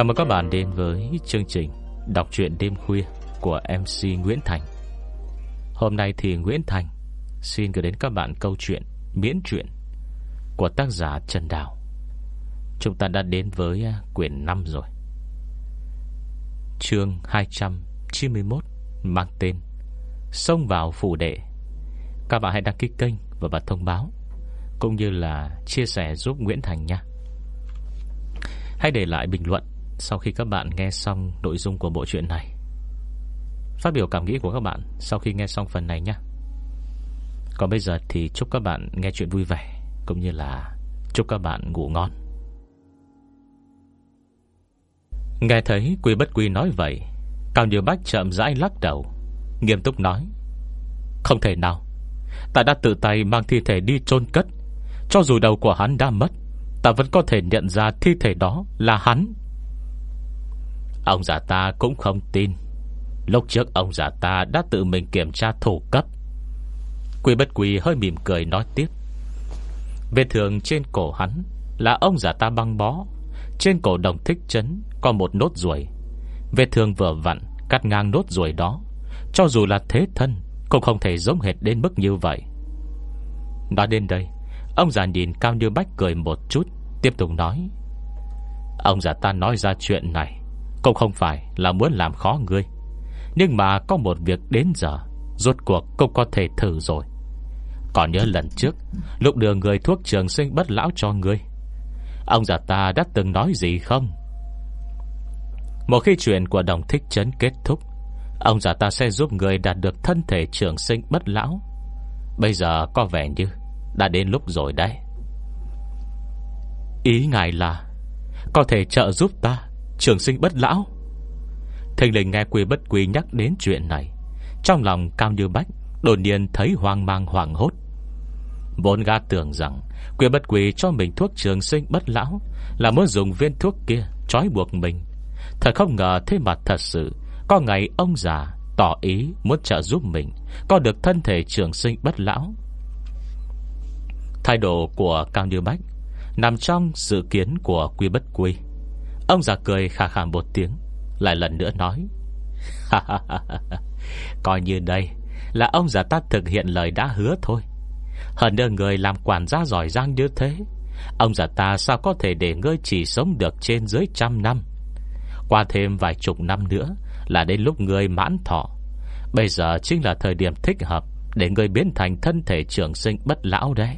Chào mừng các bạn đến với chương trình Đọc truyện đêm khuya của MC Nguyễn Thành. Hôm nay thì Nguyễn Thành Xin gửi đến các bạn câu chuyện Miễn truyện Của tác giả Trần Đào. Chúng ta đã đến với à, quyển 5 rồi. Chương 291 Mang tên Xông vào phủ đệ. Các bạn hãy đăng ký kênh và bật thông báo, Cũng như là chia sẻ giúp Nguyễn Thành nha. Hãy để lại bình luận sau khi các bạn nghe xong nội dung của bộ truyện này, Phát biểu cảm nghĩ của các bạn Sau khi nghe xong phần này nhé. Còn bây giờ thì chúc các bạn nghe chuyện vui vẻ, Cũng như là chúc các bạn ngủ ngon. Nghe thấy Quy Bất Quy nói vậy, Cao Như Bách chậm rãi lắc đầu, Nghiêm túc nói, Không thể nào. Ta đã tự tay mang thi thể đi chôn cất. Cho dù đầu của hắn đã mất, Ta vẫn có thể nhận ra thi thể đó là hắn. Ông già ta cũng không tin. Lúc trước ông già ta đã tự mình kiểm tra thủ cấp. Quy bất quy hơi mỉm cười nói tiếp. Vết thường trên cổ hắn Là ông già ta băng bó. Trên cổ đồng thích chấn Có một nốt ruồi. Vết thương vừa vặn cắt ngang nốt ruồi đó. Cho dù là thế thân Cũng không thể giống hệt đến mức như vậy. Nói đến đây, Ông già nhìn Cao Như Bách cười một chút, Tiếp tục nói. Ông già ta nói ra chuyện này. Cũng không phải là muốn làm khó ngươi. Nhưng mà có một việc đến giờ, Rốt cuộc cũng có thể thử rồi. Còn nhớ lần trước, Lúc đưa người thuốc trường sinh bất lão cho ngươi, Ông già ta đã từng nói gì không? Một khi chuyện của đồng thích trấn kết thúc, Ông già ta sẽ giúp người đạt được thân thể trường sinh bất lão. Bây giờ có vẻ như Đã đến lúc rồi đấy. Ý ngài là, Có thể trợ giúp ta. Trường sinh bất lão. Thình lình nghe quy bất quy nhắc đến chuyện này, Trong lòng cao như bách, Đột nhiên thấy hoang mang hoảng hốt. Vốn ga tưởng rằng Quy bất quy cho mình thuốc trường sinh bất lão Là muốn dùng viên thuốc kia Trói buộc mình. Thật không ngờ thế mà thật sự, Có ngày ông già tỏ ý muốn trợ giúp mình Có được thân thể trường sinh bất lão. Thái độ của Cao Như Bách Nằm trong dự kiến của Quy Bất Quy. Ông già cười khà khà một tiếng, Lại lần nữa nói Coi như đây Là ông già ta thực hiện lời đã hứa thôi. Hơn nữa người làm quản gia giỏi giang như thế, Ông già ta sao có thể để ngươi chỉ sống được trên dưới trăm năm? Qua thêm vài chục năm nữa Là đến lúc ngươi mãn thọ. Bây giờ chính là thời điểm thích hợp Để ngươi biến thành thân thể trưởng sinh bất lão đấy.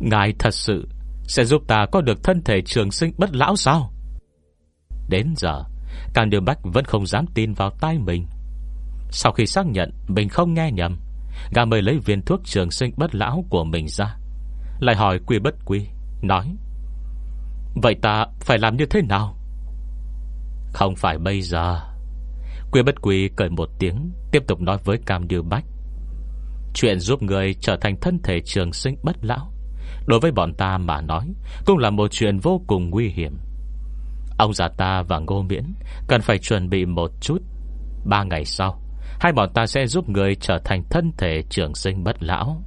Ngài thật sự sẽ giúp ta có được thân thể trường sinh bất lão sao? Đến giờ Càng điều bách vẫn không dám tin vào tai mình. Sau khi xác nhận Mình không nghe nhầm Gà mới lấy viên thuốc trường sinh bất lão của mình ra, Lại hỏi quy bất quy, Nói, Vậy ta phải làm như thế nào? Không phải bây giờ. Quy bất quy cười một tiếng, Tiếp tục nói với Cam Điều Bách, Chuyện giúp người trở thành thân thể trường sinh bất lão Đối với bọn ta mà nói, Cũng là một chuyện vô cùng nguy hiểm. Ông già ta và Ngô Miễn Cần phải chuẩn bị một chút. Ba ngày sau, Hai bọn ta sẽ giúp người trở thành thân thể trưởng sinh bất lão.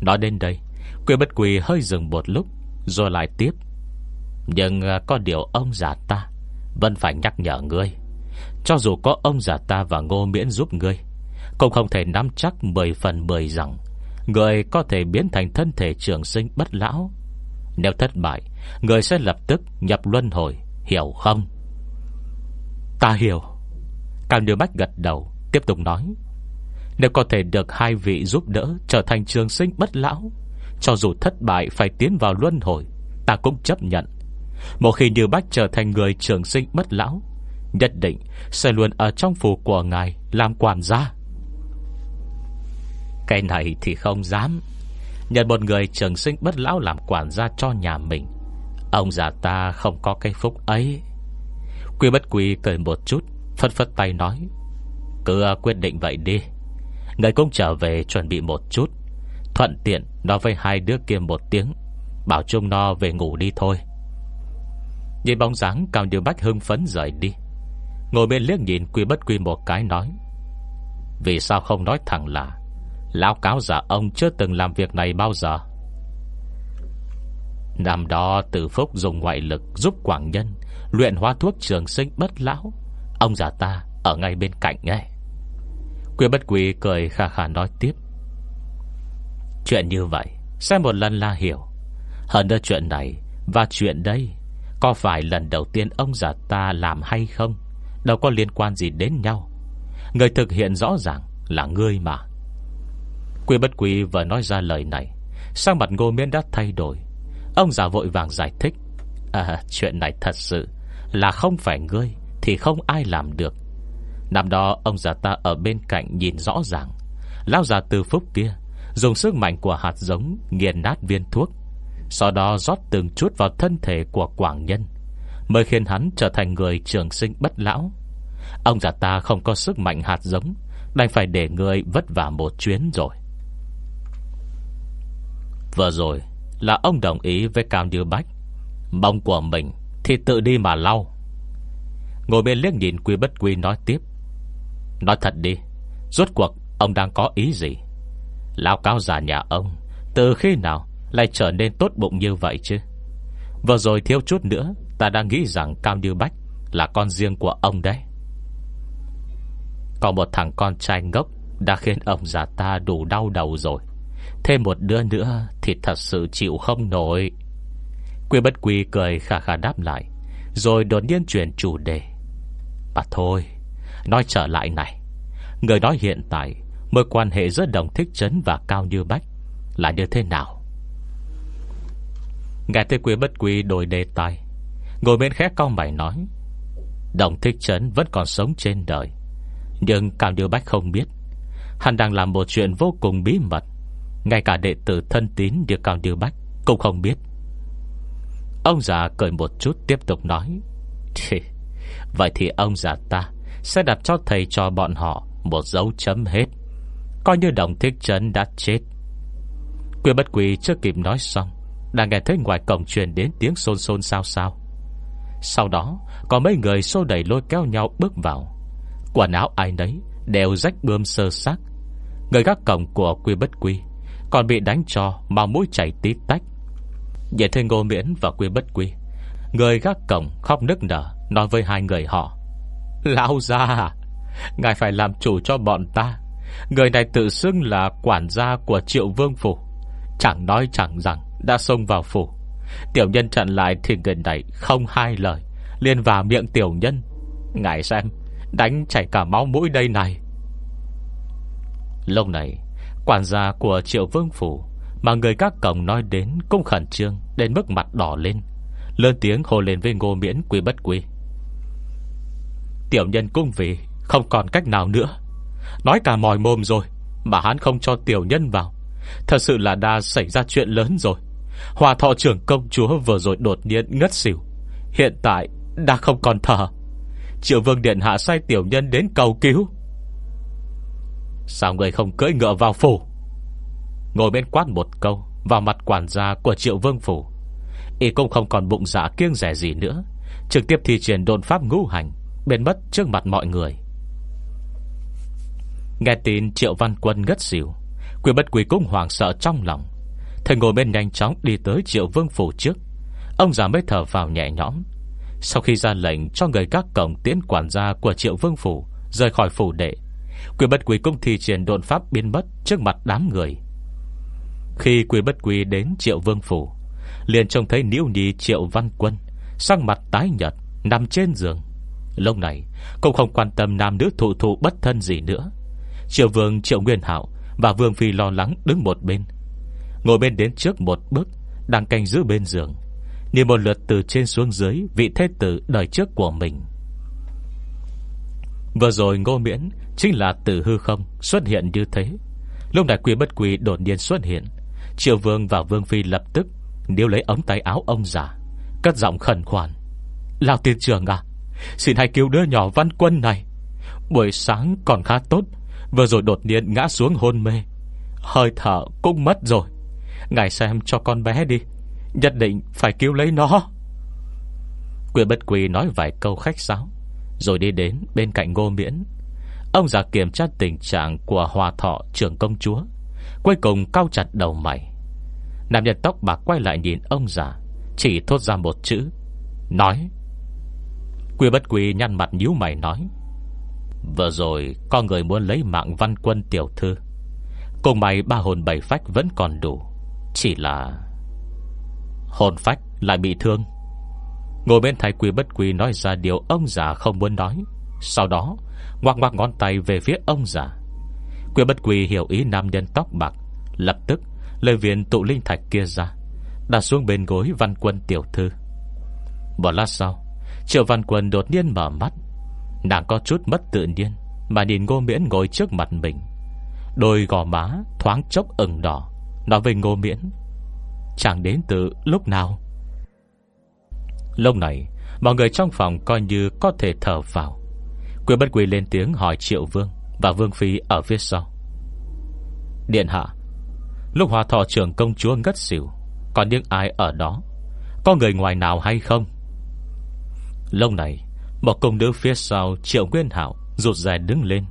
Nói đến đây Quyên bất quỳ hơi dừng một lúc, Rồi lại tiếp. Nhưng à, có điều ông già ta Vẫn phải nhắc nhở ngươi. Cho dù có ông già ta và ngô miễn giúp ngươi, Cũng không thể nắm chắc 10 phần 10 rằng. Người có thể biến thành thân thể trường sinh bất lão. Nếu thất bại, Người sẽ lập tức nhập luân hồi, Hiểu không? Ta hiểu. Cao Như Bách gật đầu, Tiếp tục nói. Nếu có thể được hai vị giúp đỡ Trở thành trường sinh bất lão, Cho dù thất bại phải tiến vào luân hồi, Ta cũng chấp nhận. Một khi Như Bách trở thành người trường sinh bất lão, Nhất định sẽ luôn ở trong phủ của ngài Làm quản gia cái này thì không dám. Nhận một người trường sinh bất lão làm quản gia cho nhà mình. Ông già ta không có cái phúc ấy. Quy bất quy cười một chút, Phất phất tay nói, Cứ ờ, quyết định vậy đi. Người cũng trở về chuẩn bị một chút. Thuận tiện nói với hai đứa kia một tiếng, Bảo chung no về ngủ đi thôi. Nhìn bóng dáng, Cao Điều Bách hưng phấn rời đi. Ngồi bên liếc nhìn Quy bất quy một cái nói, Vì sao không nói thẳng là Lão cáo giả ông chưa từng làm việc này bao giờ. Năm đó, tử phúc dùng ngoại lực Giúp quảng nhân, Luyện hóa thuốc trường sinh bất lão. Ông già ta ở ngay bên cạnh nghe. Quyên bất quỳ cười khà khà nói tiếp. Chuyện như vậy xem một lần là hiểu. Hơn nữa chuyện này Và chuyện đây, Có phải lần đầu tiên ông già ta làm hay không? Đâu có liên quan gì đến nhau. Người thực hiện rõ ràng là ngươi mà. Quy bất quý vừa nói ra lời này Sang mặt ngô miễn đã thay đổi. Ông già vội vàng giải thích À chuyện này thật sự Là không phải ngươi Thì không ai làm được. Năm đó, ông già ta ở bên cạnh nhìn rõ ràng. Lao già từ phúc kia Dùng sức mạnh của hạt giống Nghiền nát viên thuốc, Sau đó rót từng chút vào thân thể của Quảng Nhân, Mới khiến hắn trở thành người trường sinh bất lão. Ông già ta không có sức mạnh hạt giống, Đành phải để người vất vả một chuyến rồi. Vừa rồi Là ông đồng ý với Cao Như Bách. Bông của mình Thì tự đi mà lau. Ngồi bên liếc nhìn Quy Bất Quy nói tiếp. Nói thật đi, Rốt cuộc ông đang có ý gì? Lao cao già nhà ông, Từ khi nào lại trở nên tốt bụng như vậy chứ? Vừa rồi thiếu chút nữa, Ta đang nghĩ rằng Cao Như Bách Là con riêng của ông đấy. Còn một thằng con trai ngốc Đã khiến ông già ta đủ đau đầu rồi. Thêm một đứa nữa Thì thật sự chịu không nổi. Quy bất quy cười khà khà đáp lại, Rồi đột nhiên chuyển chủ đề. Bà thôi, Nói trở lại này. Người nói hiện tại, Mối quan hệ giữa đồng thích trấn và Cao Như Bách Là như thế nào? Ngài thấy quy bất quy đổi đề tài, Ngồi bên khẽ cao mày nói, Đồng thích trấn vẫn còn sống trên đời, Nhưng Cao Như Bách không biết. Hắn đang làm một chuyện vô cùng bí mật. Ngay cả đệ tử thân tín Điều Cao Như Bách Cũng không biết. Ông già cười một chút tiếp tục nói Vậy thì ông già ta Sẽ đặt cho thầy cho bọn họ Một dấu chấm hết. Coi như đồng thích trấn đã chết. Quyên bất quỳ chưa kịp nói xong, Đã nghe thấy ngoài cổng truyền đến tiếng xôn xôn sao sao Sau đó, Có mấy người xô đẩy lôi kéo nhau bước vào. Quần áo ai nấy Đều rách bươm sơ xác. Người gác cổng của quy bất quy còn bị đánh cho mà mũi chảy tí tách. Nhìn thấy ngô miễn và quy bất quy, Người gác cổng khóc nức nở Nói với hai người họ, Lão ra Ngài phải làm chủ cho bọn ta. Người này tự xưng là quản gia của triệu vương phủ. Chẳng nói chẳng rằng Đã xông vào phủ. Tiểu nhân chặn lại thì người này không hai lời, liền vào miệng tiểu nhân, Ngài xem, Đánh chảy cả máu mũi đây này. Lúc này Quản gia của triệu vương phủ Mà người các cổng nói đến Cũng khẩn trương đến mức mặt đỏ lên, Lớn tiếng hồ lên với ngô miễn quý bất quý Tiểu nhân cung vị Không còn cách nào nữa. Nói cả mòi mồm rồi, Mà hắn không cho tiểu nhân vào. Thật sự là đã xảy ra chuyện lớn rồi. Hòa thọ trưởng công chúa vừa rồi đột nhiên ngất xỉu. Hiện tại đã không còn thở. Triệu vương điện hạ sai tiểu nhân đến cầu cứu. Sao người không cưỡi ngựa vào phủ? Ngồi bên quát một câu, Vào mặt quản gia của triệu vương phủ. Y cũng không còn bụng dạ kiêng rẻ gì nữa, Trực tiếp thi triển đồn pháp ngũ hành Bên mất trước mặt mọi người. Nghe tin triệu văn quân ngất xỉu Quyền bất quỳ cũng hoàng sợ trong lòng. Thầy ngồi bên nhanh chóng đi tới triệu vương phủ trước. Ông già mới thở vào nhẹ nhõm. Sau khi ra lệnh cho người các cổng tiến quản gia của triệu vương phủ Rời khỏi phủ đệ Quỷ bất quỳ cũng thi triển đồn pháp biến mất Trước mặt đám người. Khi quỷ bất quỳ đến triệu vương phủ, Liền trông thấy Niễu Nhi triệu văn quân Sang mặt tái nhật Nằm trên giường. Lâu này, cũng không quan tâm nam nữ thụ thụ bất thân gì nữa. Triệu vương, Triệu Nguyên Hảo Và Vương Phi lo lắng đứng một bên. Ngồi bên đến trước một bước, Đang canh giữ bên giường Nhìn một lượt từ trên xuống dưới Vị thế tử đời trước của mình. Vừa rồi ngô miễn Chính là từ hư không xuất hiện như thế. Lúc này quy bất quy đột nhiên xuất hiện Triệu vương và vương phi lập tức Nếu lấy ống tay áo ông già, Cất giọng khẩn khoản. Lào tiên trường à Xin hãy cứu đứa nhỏ văn quân này. Buổi sáng còn khá tốt, Vừa rồi đột nhiên ngã xuống hôn mê. Hơi thở cũng mất rồi. Ngài xem cho con bé đi, Nhất định phải cứu lấy nó. Quyền bất quỳ nói vài câu khách sáo, Rồi đi đến bên cạnh ngô miễn. Ông già kiểm tra tình trạng Của hòa thọ, trưởng công chúa. Cuối cùng cao chặt đầu mày. Nam nhân tóc bạc quay lại nhìn ông già, Chỉ thốt ra một chữ, Nói. Quy bất quy nhăn mặt nhíu mày nói, Vừa rồi Có người muốn lấy mạng văn quân tiểu thư. Cùng mày ba hồn bảy phách vẫn còn đủ, Chỉ là Hồn phách lại bị thương. Ngồi bên thái quy bất quy nói ra điều ông già không muốn nói. Sau đó Ngoạc ngoạc ngón tay về phía ông già. Quyền bất quỳ hiểu ý nam nhân tóc bạc, Lập tức lời viện tụ linh thạch kia ra, Đặt xuống bên gối văn quân tiểu thư. Một lát sau, Triệu văn quân đột nhiên mở mắt. Nàng có chút mất tự nhiên, Mà nhìn ngô miễn ngồi trước mặt mình. Đôi gò má thoáng chốc ửng đỏ, Nói với ngô miễn, Chẳng đến từ lúc nào? Lúc này, Mọi người trong phòng coi như có thể thở vào. Quyền bất quỳ lên tiếng hỏi Triệu Vương Và Vương Phi ở phía sau. Điện hạ, Lúc hòa thọ trưởng công chúa ngất xỉu, Còn những ai ở đó? Có người ngoài nào hay không? Lúc này, Một công nữ phía sau Triệu Nguyên Hảo Rụt dài đứng lên.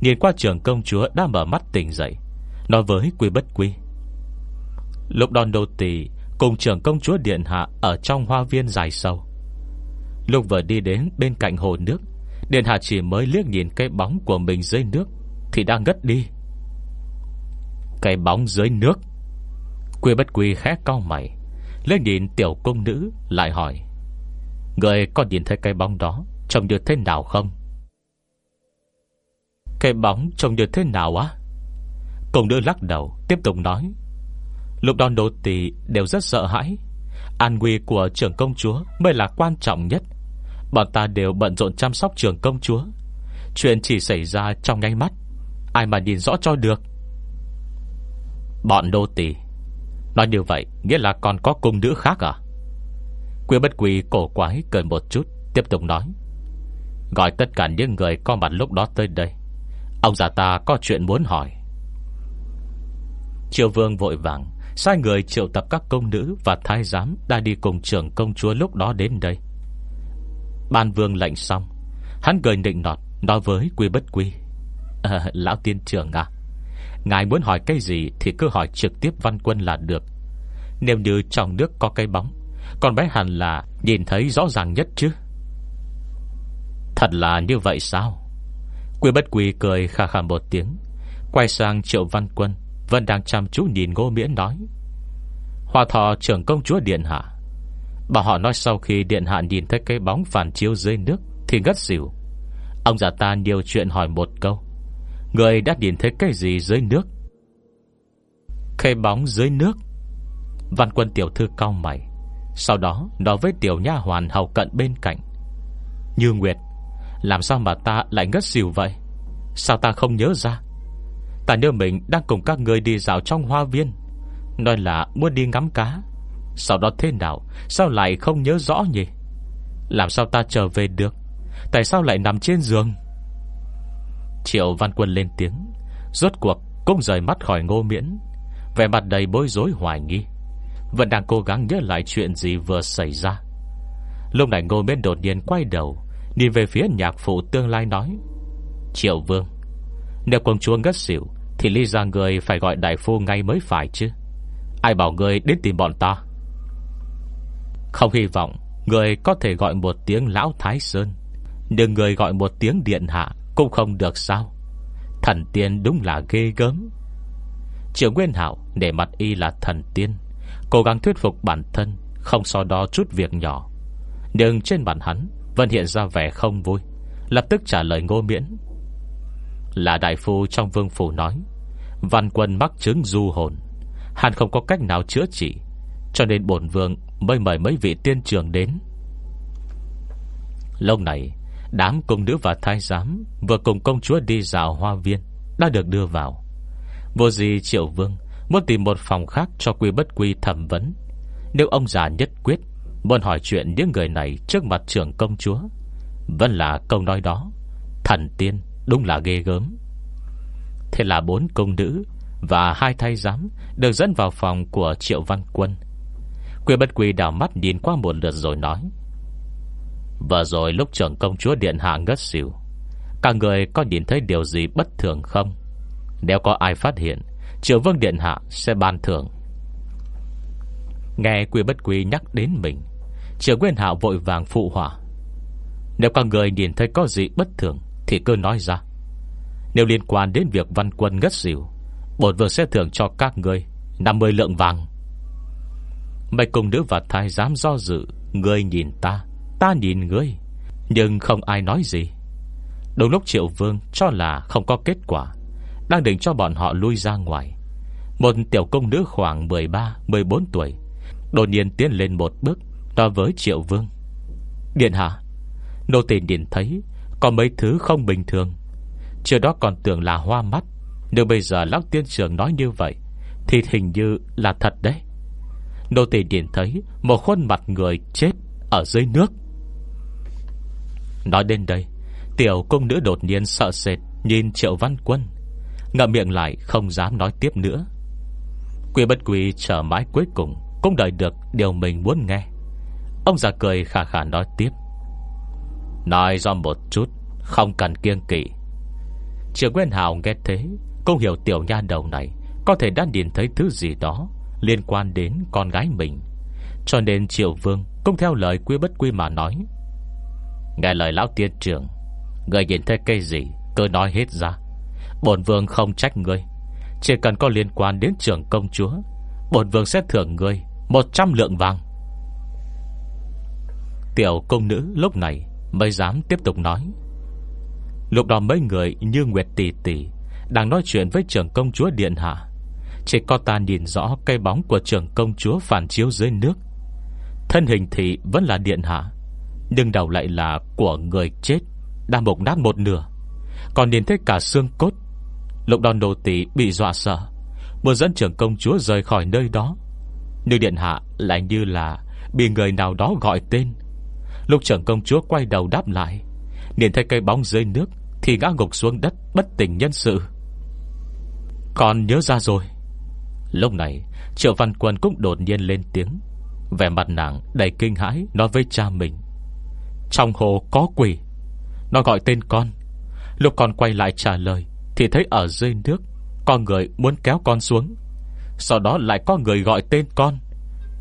Nhìn qua trưởng công chúa đã mở mắt tỉnh dậy, Nói với quy bất quy Lúc đòn đầu tỷ Cùng trưởng công chúa Điện Hạ Ở trong hoa viên dài sâu. Lúc vừa đi đến bên cạnh hồ nước Điện Hạ chỉ mới liếc nhìn cái bóng của mình dưới nước, Thì đang ngất đi. Cái bóng dưới nước? Quy bất quy khẽ cao mày, Lên nhìn tiểu công nữ, Lại hỏi, Người có nhìn thấy cái bóng đó Trông như thế nào không? Cái bóng trông như thế nào á? Công nữ lắc đầu, Tiếp tục nói, Lúc đó nô tỳ đều rất sợ hãi, An nguy của trưởng công chúa Mới là quan trọng nhất. Bọn ta đều bận rộn chăm sóc trưởng công chúa. Chuyện chỉ xảy ra trong ngay mắt. Ai mà nhìn rõ cho được? Bọn đô tỳ. Nói như vậy, Nghĩa là còn có cung nữ khác à? Quyên bất quỳ cổ quái cười một chút, Tiếp tục nói. Gọi tất cả những người có mặt lúc đó tới đây. Ông già ta có chuyện muốn hỏi. Triều vương vội vàng, Sai người triệu tập các công nữ Và thái giám đã đi cùng trưởng công chúa lúc đó đến đây. Ban vương lệnh xong. Hắn cười nịnh nọt Nói với quy bất quy. À, Lão tiên trưởng à Ngài muốn hỏi cái gì Thì cứ hỏi trực tiếp văn quân là được. Nếu như trong nước có cái bóng Còn bé hẳn là nhìn thấy rõ ràng nhất chứ? Thật là như vậy sao? Quy bất quy cười khà khà một tiếng Quay sang triệu văn quân vẫn đang chăm chú nhìn ngô miễn nói. Hòa thọ trưởng công chúa Điện Hạ Bà họ nói sau khi Điện Hạ nhìn thấy cái bóng phản chiếu dưới nước Thì ngất xỉu. Ông già ta nhiều chuyện hỏi một câu. Người đã nhìn thấy cái gì dưới nước? Cái bóng dưới nước. Văn quân tiểu thư cao mày. Sau đó, nói với tiểu nha hoàn hầu cận bên cạnh. Như Nguyệt, Làm sao mà ta lại ngất xỉu vậy? Sao ta không nhớ ra? Ta nhớ mình đang cùng các người đi dạo trong hoa viên. Nói là muốn đi ngắm cá. Sau đó thế nào? Sao lại không nhớ rõ nhỉ? Làm sao ta trở về được? Tại sao lại nằm trên giường? Triệu Văn Quân lên tiếng. Rốt cuộc cũng rời mắt khỏi ngô miễn. Vẻ mặt đầy bối rối hoài nghi. Vẫn đang cố gắng nhớ lại chuyện gì vừa xảy ra. Lúc này ngô miễn đột nhiên quay đầu, Nhìn về phía nhạc phụ tương lai nói, Triệu Vương, Nếu công chúa ngất xỉu, thì lý ra người phải gọi đại phu ngay mới phải chứ. Ai bảo người đến tìm bọn ta? Không hy vọng Người có thể gọi một tiếng Lão Thái Sơn. Nhưng người gọi một tiếng Điện Hạ Cũng không được sao? Thần tiên đúng là ghê gớm. Triệu Nguyên Hảo để mặt y là thần tiên, Cố gắng thuyết phục bản thân Không so đo chút việc nhỏ. Nhưng trên bản hắn Vẫn hiện ra vẻ không vui, Lập tức trả lời ngô miễn. Là đại phu trong vương phủ nói, Văn quân mắc chứng du hồn hắn không có cách nào chữa trị, Cho nên bổn vương mới mời mấy vị tiên trường đến. Lâu này, Đám cung nữ và thái giám Vừa cùng công chúa đi dạo hoa viên Đã được đưa vào. Vô gì triệu vương Muốn tìm một phòng khác cho quy bất quy thẩm vấn. Nếu ông già nhất quyết Muốn hỏi chuyện những người này Trước mặt trưởng công chúa, Vẫn là câu nói đó, Thần tiên Đúng là ghê gớm. Thế là bốn công nữ Và hai thay giám Được dẫn vào phòng của Triệu Văn Quân Quyên bất Quy đảo mắt nhìn qua một lượt rồi nói. Vừa rồi lúc trưởng công chúa Điện Hạ ngất xỉu, Cả người có nhìn thấy điều gì bất thường không? Nếu có ai phát hiện Triệu Vương Điện Hạ sẽ ban thưởng. Nghe quy bất quy nhắc đến mình Triệu Nguyên Hạo vội vàng phụ hỏa Nếu các người nhìn thấy có gì bất thường Thì cứ nói ra. Nếu liên quan đến việc văn quân ngất xỉu Bột vừa sẽ thưởng cho các người 50 lượng vàng. Mấy cung nữ và thái giám do dự, Ngươi nhìn ta Ta nhìn ngươi. Nhưng không ai nói gì. Đúng lúc Triệu Vương cho là không có kết quả, Đang định cho bọn họ lui ra ngoài. Một tiểu công nữ khoảng 13-14 tuổi, Đột nhiên tiến lên một bước, Nói với Triệu Vương. Điện hạ, Nô tỳ nhìn thấy Có mấy thứ không bình thường. Trước đó còn tưởng là hoa mắt, Nhưng bây giờ lão tiên trưởng nói như vậy Thì hình như là thật đấy. Nô tỳ nhìn thấy Một khuôn mặt người chết Ở dưới nước. Nói đến đây, Tiểu công nữ đột nhiên sợ sệt, Nhìn triệu văn quân, Ngậm miệng lại không dám nói tiếp nữa. Quy bất quy chờ mãi cuối cùng Cũng đợi được điều mình muốn nghe. Ông già cười khả khả nói tiếp. Nói do một chút, Không cần kiêng kỵ. Trường Nguyên Hào nghe thế, Cũng hiểu tiểu nha đầu này Có thể đã nhìn thấy thứ gì đó. Liên quan đến con gái mình. Cho nên Triệu Vương cũng theo lời quy bất quy mà nói, Nghe lời lão tiên trưởng, Người nhìn thấy cây gì Cứ nói hết ra. Bổn vương không trách ngươi, Chỉ cần có liên quan đến trưởng công chúa, Bổn vương sẽ thưởng ngươi 100 lượng vàng. Tiểu công nữ lúc này Mới dám tiếp tục nói, Lúc đó mấy người như Nguyệt Tỷ Tỷ Đang nói chuyện với trưởng công chúa Điện Hạ chỉ có ta nhìn rõ Cây bóng của trưởng công chúa phản chiếu dưới nước. Thân hình thì vẫn là Điện Hạ, Nhưng đầu lại là của người chết, Đang mục nát một nửa. Còn nhìn thấy cả xương cốt, Lục đòn đồ tỷ bị dọa sợ, Muốn dẫn trưởng công chúa rời khỏi nơi đó. Nhưng Điện Hạ lại như là Bị người nào đó gọi tên. Lúc trưởng công chúa quay đầu đáp lại, Nhìn thấy cây bóng dưới nước Thì ngã ngục xuống đất, bất tỉnh nhân sự. Còn nhớ ra rồi Lúc này, Triệu Văn Quân cũng đột nhiên lên tiếng. Vẻ mặt nàng đầy kinh hãi Nói với cha mình. Trong hồ có quỷ. Nó gọi tên con. Lúc con quay lại trả lời, Thì thấy ở dưới nước Có người muốn kéo con xuống. Sau đó lại có người gọi tên con.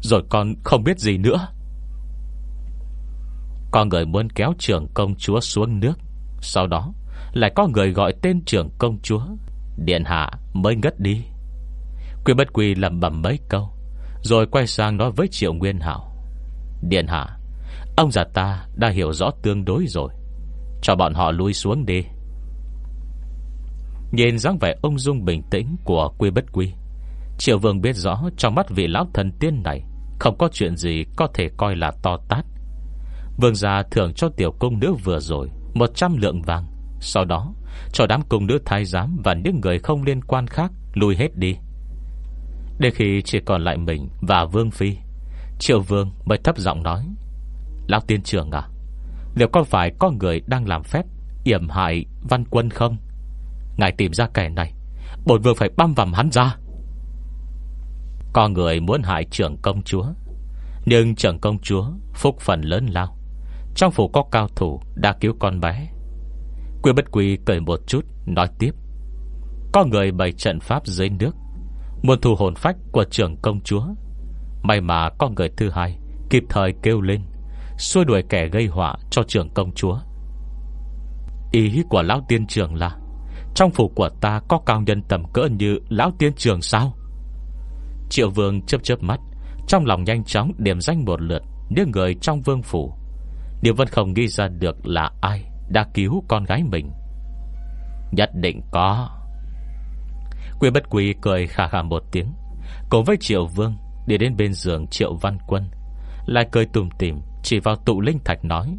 Rồi con không biết gì nữa. Có người muốn kéo trưởng công chúa xuống nước. Sau đó Lại có người gọi tên trưởng công chúa. Điện hạ mới ngất đi. Quy bất quy lầm bầm mấy câu, Rồi quay sang nói với triệu nguyên hảo. Điện hạ, Ông già ta đã hiểu rõ tương đối rồi. Cho bọn họ lui xuống đi. Nhìn dáng vẻ ông dung bình tĩnh Của quy bất quy, Triệu vương biết rõ Trong mắt vị lão thần tiên này Không có chuyện gì có thể coi là to tát. Vương gia thưởng cho tiểu công nữ vừa rồi 100 lượng vàng, Sau đó cho đám công nữ thái giám Và những người không liên quan khác Lùi hết đi. Đến khi chỉ còn lại mình và Vương Phi Triệu Vương mới thấp giọng nói, Lão tiên trưởng à Liệu có phải có người đang làm phép yểm hại văn quân không? Ngài tìm ra kẻ này Bồn vương phải băm vằm hắn ra. Có người muốn hại trưởng công chúa, Nhưng trưởng công chúa Phúc phần lớn lao, trong phủ có cao thủ đã cứu con bé. Quy bất quy cười một chút, Nói tiếp, Có người bày trận pháp dưới nước Muốn thu hồn phách của trưởng công chúa. May mà con người thứ hai Kịp thời kêu lên, Xua đuổi kẻ gây họa cho trưởng công chúa. Ý của lão tiên trưởng là, Trong phủ của ta có cao nhân tầm cỡ như Lão tiên trưởng sao? Triệu vương chớp chớp mắt, Trong lòng nhanh chóng điểm danh một lượt Những người trong vương phủ. Điều vẫn không nghĩ ra được là ai Đã cứu con gái mình. Nhất định có. Quyên bất quý cười khả khả một tiếng. Cùng với Triệu Vương Đi đến bên giường Triệu Văn Quân. Lại cười tùm tìm, Chỉ vào tụ linh thạch nói,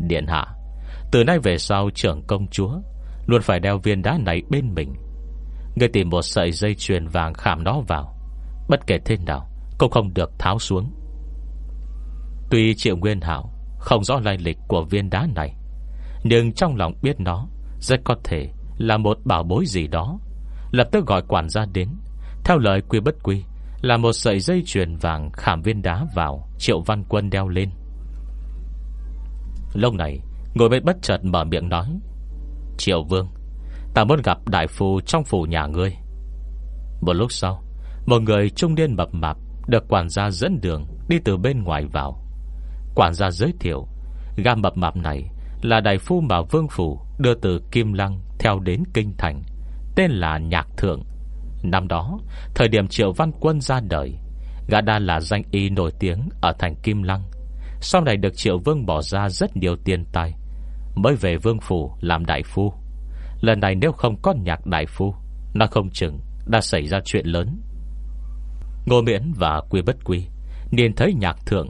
Điện hạ, Từ nay về sau trưởng công chúa Luôn phải đeo viên đá này bên mình. Người tìm một sợi dây chuyền vàng khảm nó vào, Bất kể thế nào Cũng không được tháo xuống. Tuy Triệu Nguyên Hảo không rõ lai lịch của viên đá này, Nhưng trong lòng biết nó Rất có thể là một bảo bối gì đó Lập tức gọi quản gia đến. Theo lời quy bất quy, Là một sợi dây chuyền vàng khảm viên đá vào, Triệu văn quân đeo lên. Lúc này, Ngồi bên bất chợt mở miệng nói, Triệu vương, Ta muốn gặp đại phu trong phủ nhà ngươi. Một lúc sau, Một người trung niên mập mạp Được quản gia dẫn đường Đi từ bên ngoài vào. Quản gia giới thiệu Gà mập mạp này là đại phu mà Vương Phủ Đưa từ Kim Lăng theo đến Kinh Thành. Tên là Nhạc Thượng. Năm đó, Thời điểm Triệu Văn Quân ra đời, Gã đa là danh y nổi tiếng Ở thành Kim Lăng. Sau này được Triệu Vương bỏ ra rất nhiều tiền tài, Mới về Vương Phủ làm đại phu. Lần này nếu không có nhạc đại phu, Nó không chừng đã xảy ra chuyện lớn. Ngô Miễn và Quy Bất Quy Nhìn thấy nhạc thượng,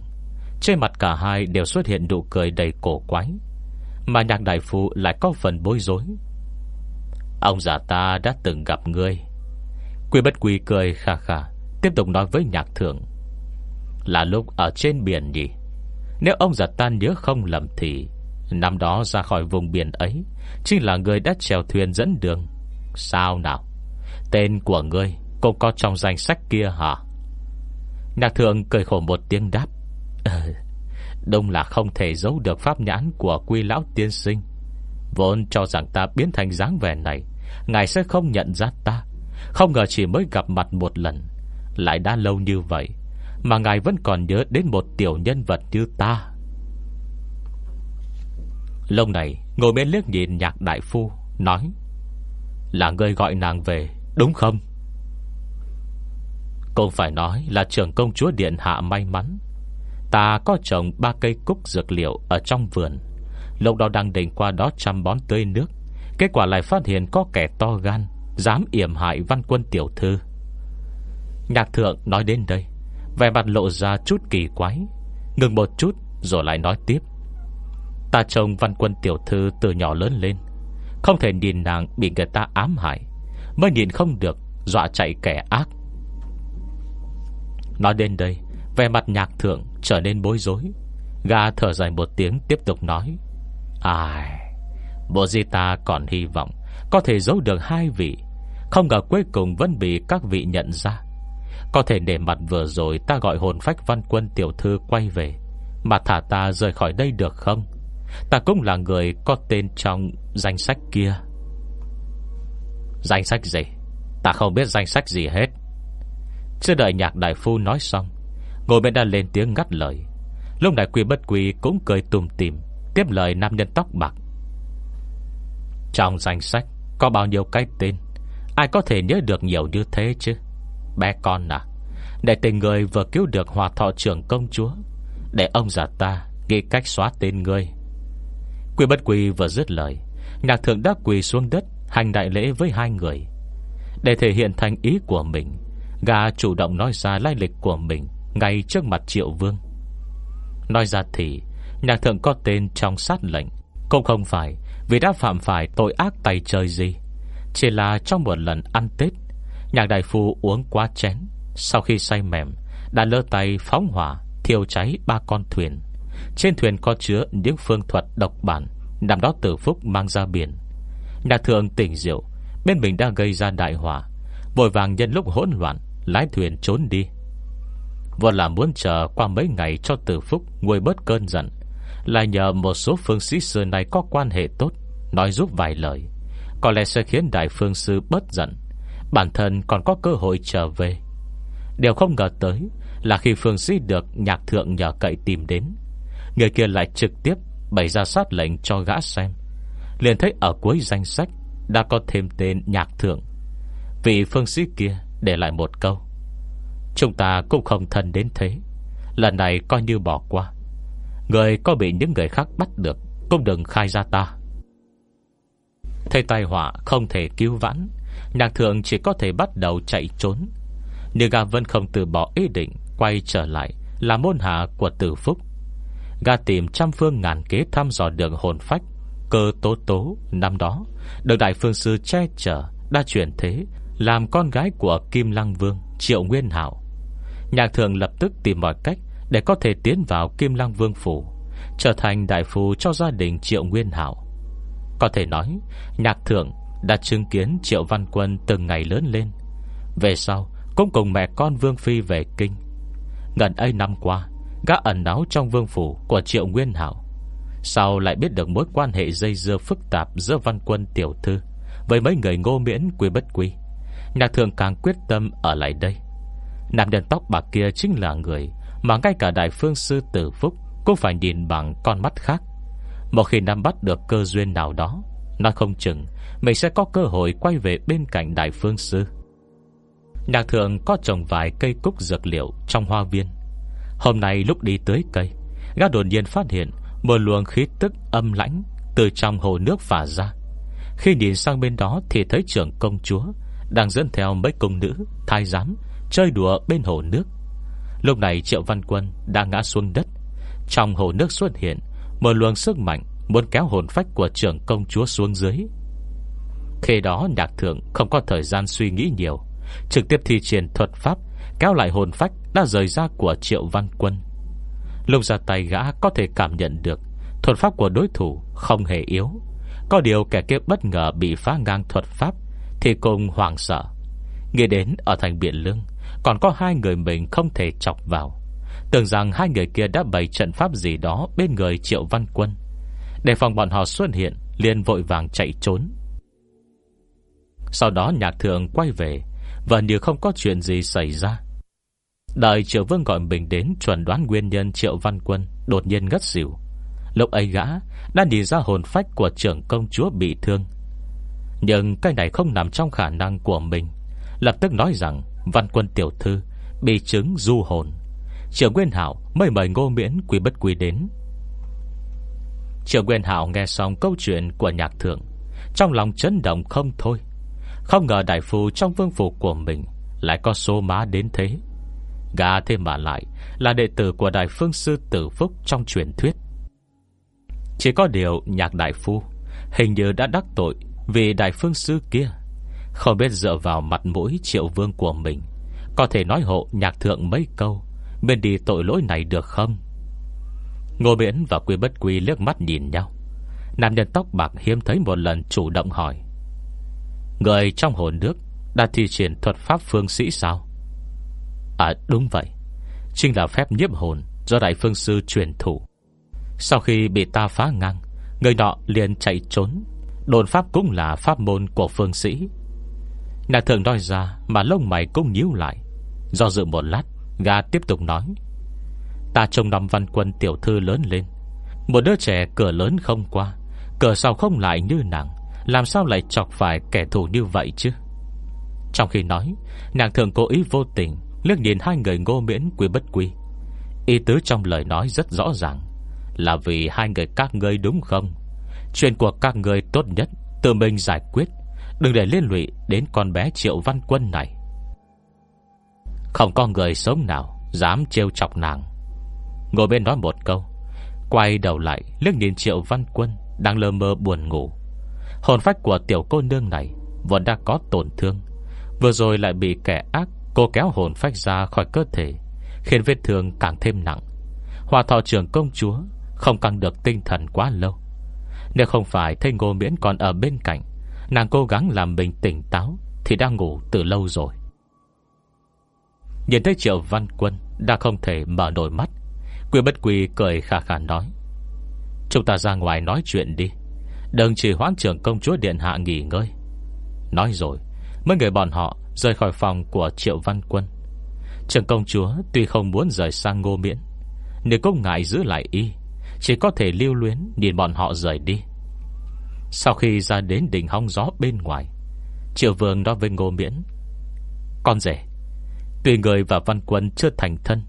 Trên mặt cả hai đều xuất hiện nụ cười đầy cổ quái, Mà nhạc đại phu lại có phần bối rối. Ông già ta đã từng gặp ngươi. Quy Bất Quy cười khà khà, Tiếp tục nói với nhạc thượng. Là lúc ở trên biển nhỉ? Nếu ông già ta nhớ không lầm thì Năm đó ra khỏi vùng biển ấy, Chính là người đã chèo thuyền dẫn đường. Sao nào? Tên của ngươi cũng có trong danh sách kia hả? Nhạc thượng cười khổ một tiếng đáp. Đông là không thể giấu được pháp nhãn Của quy lão tiên sinh. Vốn cho rằng ta biến thành dáng vẻ này, Ngài sẽ không nhận ra ta. Không ngờ chỉ mới gặp mặt một lần, Lại đã lâu như vậy, Mà ngài vẫn còn nhớ đến một tiểu nhân vật như ta. Lâu này, Ngồi bên liếc nhìn nhạc đại phu, Nói, Là người gọi nàng về, đúng không? Cũng phải nói là trưởng công chúa Điện Hạ may mắn. Ta có trồng ba cây cúc dược liệu Ở trong vườn. Lúc đó đang định qua đó chăm bón tươi nước. Kết quả lại phát hiện có kẻ to gan, Dám yểm hại văn quân tiểu thư. Nhạc thượng nói đến đây, Vẻ mặt lộ ra chút kỳ quái. Ngừng một chút, rồi lại nói tiếp. Ta trông văn quân tiểu thư từ nhỏ lớn lên, Không thể nhìn nàng bị người ta ám hại, Mới nhìn không được Dọa chạy kẻ ác. Nói đến đây Về mặt nhạc thượng trở nên bối rối. Gà thở dài một tiếng, tiếp tục nói. Ai Bộ di ta còn hy vọng Có thể giấu được hai vị. Không ngờ cuối cùng vẫn bị các vị nhận ra. Có thể để mặt vừa rồi Ta gọi hồn phách văn quân tiểu thư quay về, Mà thả ta rời khỏi đây được không? Ta cũng là người có tên trong danh sách kia. Danh sách gì? Ta không biết danh sách gì hết. Chưa đợi nhạc đại phu nói xong, Ngồi bên đã lên tiếng ngắt lời. Lúc này quy bất quy cũng cười tùm tìm. Tiếp lời nam nhân tóc bạc. Trong danh sách, Có bao nhiêu cái tên? Ai có thể nhớ được nhiều như thế chứ? Bé con à Để tình người vừa cứu được hòa thọ trưởng công chúa, Để ông già ta Nghĩ cách xóa tên ngươi. Quy bất quy vừa dứt lời Nhạc thượng đã quỳ xuống đất, Hành đại lễ với hai người. Để thể hiện thành ý của mình Gà chủ động nói ra lai lịch của mình Ngay trước mặt triệu vương. Nói ra thì Nhạc thượng có tên trong sát lệnh. Cũng không phải Vì đã phạm phải tội ác tay trời gì. Chỉ là trong một lần ăn Tết Nhạc đại phu uống quá chén. Sau khi say mềm, Đã lơ tay phóng hỏa, Thiêu cháy ba con thuyền. Trên thuyền có chứa những phương thuật độc bản, Nằm đó tử phúc mang ra biển. Nhà thượng tỉnh rượu, Bên mình đang gây ra đại hỏa. Vội vàng nhân lúc hỗn loạn, Lái thuyền trốn đi. Vốn là muốn chờ qua mấy ngày cho tử phúc Nguôi bớt cơn giận là nhờ một số phương sĩ sư này có quan hệ tốt, Nói giúp vài lời. Có lẽ sẽ khiến đại phương sư bất giận, Bản thân còn có cơ hội trở về. Điều không ngờ tới Là khi phương sĩ được nhạc thượng nhờ cậy tìm đến, Người kia lại trực tiếp Bày ra sát lệnh cho gã xem. Liền thấy ở cuối danh sách Đã có thêm tên nhạc thượng. Vị phương sĩ kia để lại một câu, Chúng ta cũng không thân đến thế, Lần này coi như bỏ qua. Người có bị những người khác bắt được, Cũng đừng khai ra ta. Thầy tai họa không thể cứu vãn. Nhạc thượng chỉ có thể bắt đầu chạy trốn. Nhưng gà vẫn không từ bỏ ý định Quay trở lại Là môn hạ của tử phúc. Gà tìm trăm phương ngàn kế thăm dò đường hồn phách, Cơ tố tố năm đó, Được đại phương sư che chở, Đã chuyển thế, Làm con gái của Kim Lăng Vương, Triệu Nguyên Hảo. Nhạc thường lập tức tìm mọi cách để có thể tiến vào Kim Lăng Vương Phủ, Trở thành đại phu cho gia đình Triệu Nguyên Hảo. Có thể nói, Nhạc thượng đã chứng kiến Triệu Văn Quân từng ngày lớn lên. Về sau, Cũng cùng mẹ con Vương Phi về kinh. Gần ấy năm qua, Gã ẩn náu trong vương phủ của Triệu Nguyên Hảo. Sau lại biết được mối quan hệ dây dưa phức tạp Giữa văn quân tiểu thư Với mấy người ngô miễn quy bất quy? Nhạc thường càng quyết tâm ở lại đây. Nam nhân tóc bạc kia chính là người mà ngay cả đại phương sư tử phúc Cũng phải nhìn bằng con mắt khác. Một khi Nam bắt được cơ duyên nào đó Nó không chừng Mình sẽ có cơ hội quay về bên cạnh đại phương sư. Nhạc thượng có trồng vài cây cúc dược liệu Trong hoa viên. Hôm nay lúc đi tới cây, Gã đột nhiên phát hiện Một luồng khí tức âm lãnh Từ trong hồ nước phả ra. Khi nhìn sang bên đó Thì thấy trưởng công chúa Đang dẫn theo mấy công nữ, Thái giám Chơi đùa bên hồ nước. Lúc này Triệu Văn Quân đã ngã xuống đất. Trong hồ nước xuất hiện, Một luồng sức mạnh Muốn kéo hồn phách của trưởng công chúa xuống dưới. Khi đó nhạc thượng Không có thời gian suy nghĩ nhiều, Trực tiếp thi triển thuật pháp Kéo lại hồn phách đã rời ra của Triệu Văn Quân. Lúc ra tay gã có thể cảm nhận được Thuật pháp của đối thủ không hề yếu. Có điều kẻ kia bất ngờ bị phá ngang thuật pháp Thì cùng hoàng sợ. Nghe đến ở thành Biển Lương còn có hai người mình không thể chọc vào Tưởng rằng hai người kia đã bày trận pháp gì đó Bên người Triệu Văn Quân Để phòng bọn họ xuất hiện, liền vội vàng chạy trốn Sau đó nhạc thượng quay về, Và như không có chuyện gì xảy ra Đợi Triệu Vương gọi mình đến chuẩn đoán nguyên nhân Triệu Văn Quân, đột nhiên ngất xỉu. Lúc ấy gã đã nhìn ra hồn phách của trưởng công chúa bị thương. Nhưng cái này không nằm trong khả năng của mình. Lập tức nói rằng Văn Quân tiểu thư bị chứng du hồn. Triệu Nguyên Hảo mới mời Ngô Miễn quý bất quý đến. Triệu Nguyên Hảo nghe xong câu chuyện của nhạc thượng. Trong lòng chấn động không thôi. Không ngờ đại phu trong vương phủ của mình lại có số má đến thế. Gà thêm mà lại Là đệ tử của Đại Phương Sư Tử Phúc Trong truyền thuyết Chỉ có điều nhạc đại phu Hình như đã đắc tội Vì Đại Phương Sư kia không biết dựa vào mặt mũi triệu vương của mình, Có thể nói hộ nhạc thượng mấy câu, Bên đi tội lỗi này được không? Ngô Miễn và Quy Bất Quy liếc mắt nhìn nhau. Nam nhân tóc bạc hiếm thấy một lần chủ động hỏi. Người trong hồn nước Đã thi triển thuật pháp phương sĩ sao? À đúng vậy. Chính là phép nhiếp hồn Do Đại Phương Sư truyền thủ Sau khi bị ta phá ngang, Người nọ liền chạy trốn. Đồn pháp cũng là pháp môn của phương sĩ. Nàng thường nói ra Mà lông mày cũng nhíu lại. Do dự một lát, Gà tiếp tục nói. Ta trông năm văn quân tiểu thư lớn lên. Một đứa trẻ cửa lớn không qua, Cửa sau không lại như nàng? Làm sao lại chọc phải kẻ thù như vậy chứ? Trong khi nói, Nàng thường cố ý vô tình Lước nhìn hai người ngô miễn quy bất quy. Ý tứ trong lời nói rất rõ ràng, Là vì hai người các ngươi đúng không? Chuyện của các ngươi tốt nhất, Tự mình giải quyết. Đừng để liên lụy đến con bé Triệu Văn Quân này. Không có người sống nào Dám trêu chọc nàng. Ngồi bên nói một câu, Quay đầu lại liếc nhìn Triệu Văn Quân Đang lơ mơ buồn ngủ. Hồn phách của tiểu cô nương này Vẫn đã có tổn thương, Vừa rồi lại bị kẻ ác Cô kéo hồn phách ra khỏi cơ thể, Khiến vết thương càng thêm nặng. Hòa thọ trưởng công chúa Không căng được tinh thần quá lâu. Nếu không phải thấy ngô miễn còn ở bên cạnh Nàng cố gắng làm mình tỉnh táo Thì đang ngủ từ lâu rồi. Nhìn thấy triệu văn quân Đã không thể mở nổi mắt, Quy bất quy cười khả khả nói, Chúng ta ra ngoài nói chuyện đi. Đừng chỉ hoãn trưởng công chúa điện hạ nghỉ ngơi. Nói rồi, Mấy người bọn họ Rời khỏi phòng của Triệu Văn Quân. Trường công chúa tuy không muốn rời sang ngô miễn Nếu cũng ngại giữ lại y, Chỉ có thể lưu luyến Nhìn bọn họ rời đi. Sau khi ra đến đỉnh hong gió bên ngoài, Triệu Vương nói với ngô miễn, Con rể, Tuy người và văn quân chưa thành thân,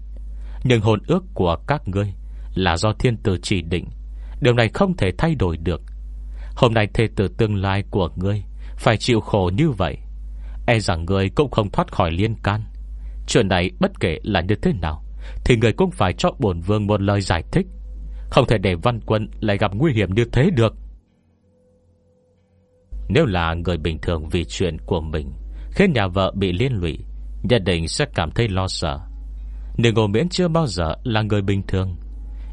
Nhưng hồn ước của các ngươi Là do thiên tử chỉ định. Điều này không thể thay đổi được. Hôm nay thê tử tương lai của ngươi Phải chịu khổ như vậy. E rằng người cũng không thoát khỏi liên can. Chuyện này bất kể là như thế nào, Thì người cũng phải cho bổn vương một lời giải thích. Không thể để văn quân Lại gặp nguy hiểm như thế được. Nếu là người bình thường Vì chuyện của mình, Khiến nhà vợ bị liên lụy, Nhất định sẽ cảm thấy lo sợ. Nhưng Ngô Miễn chưa bao giờ là người bình thường.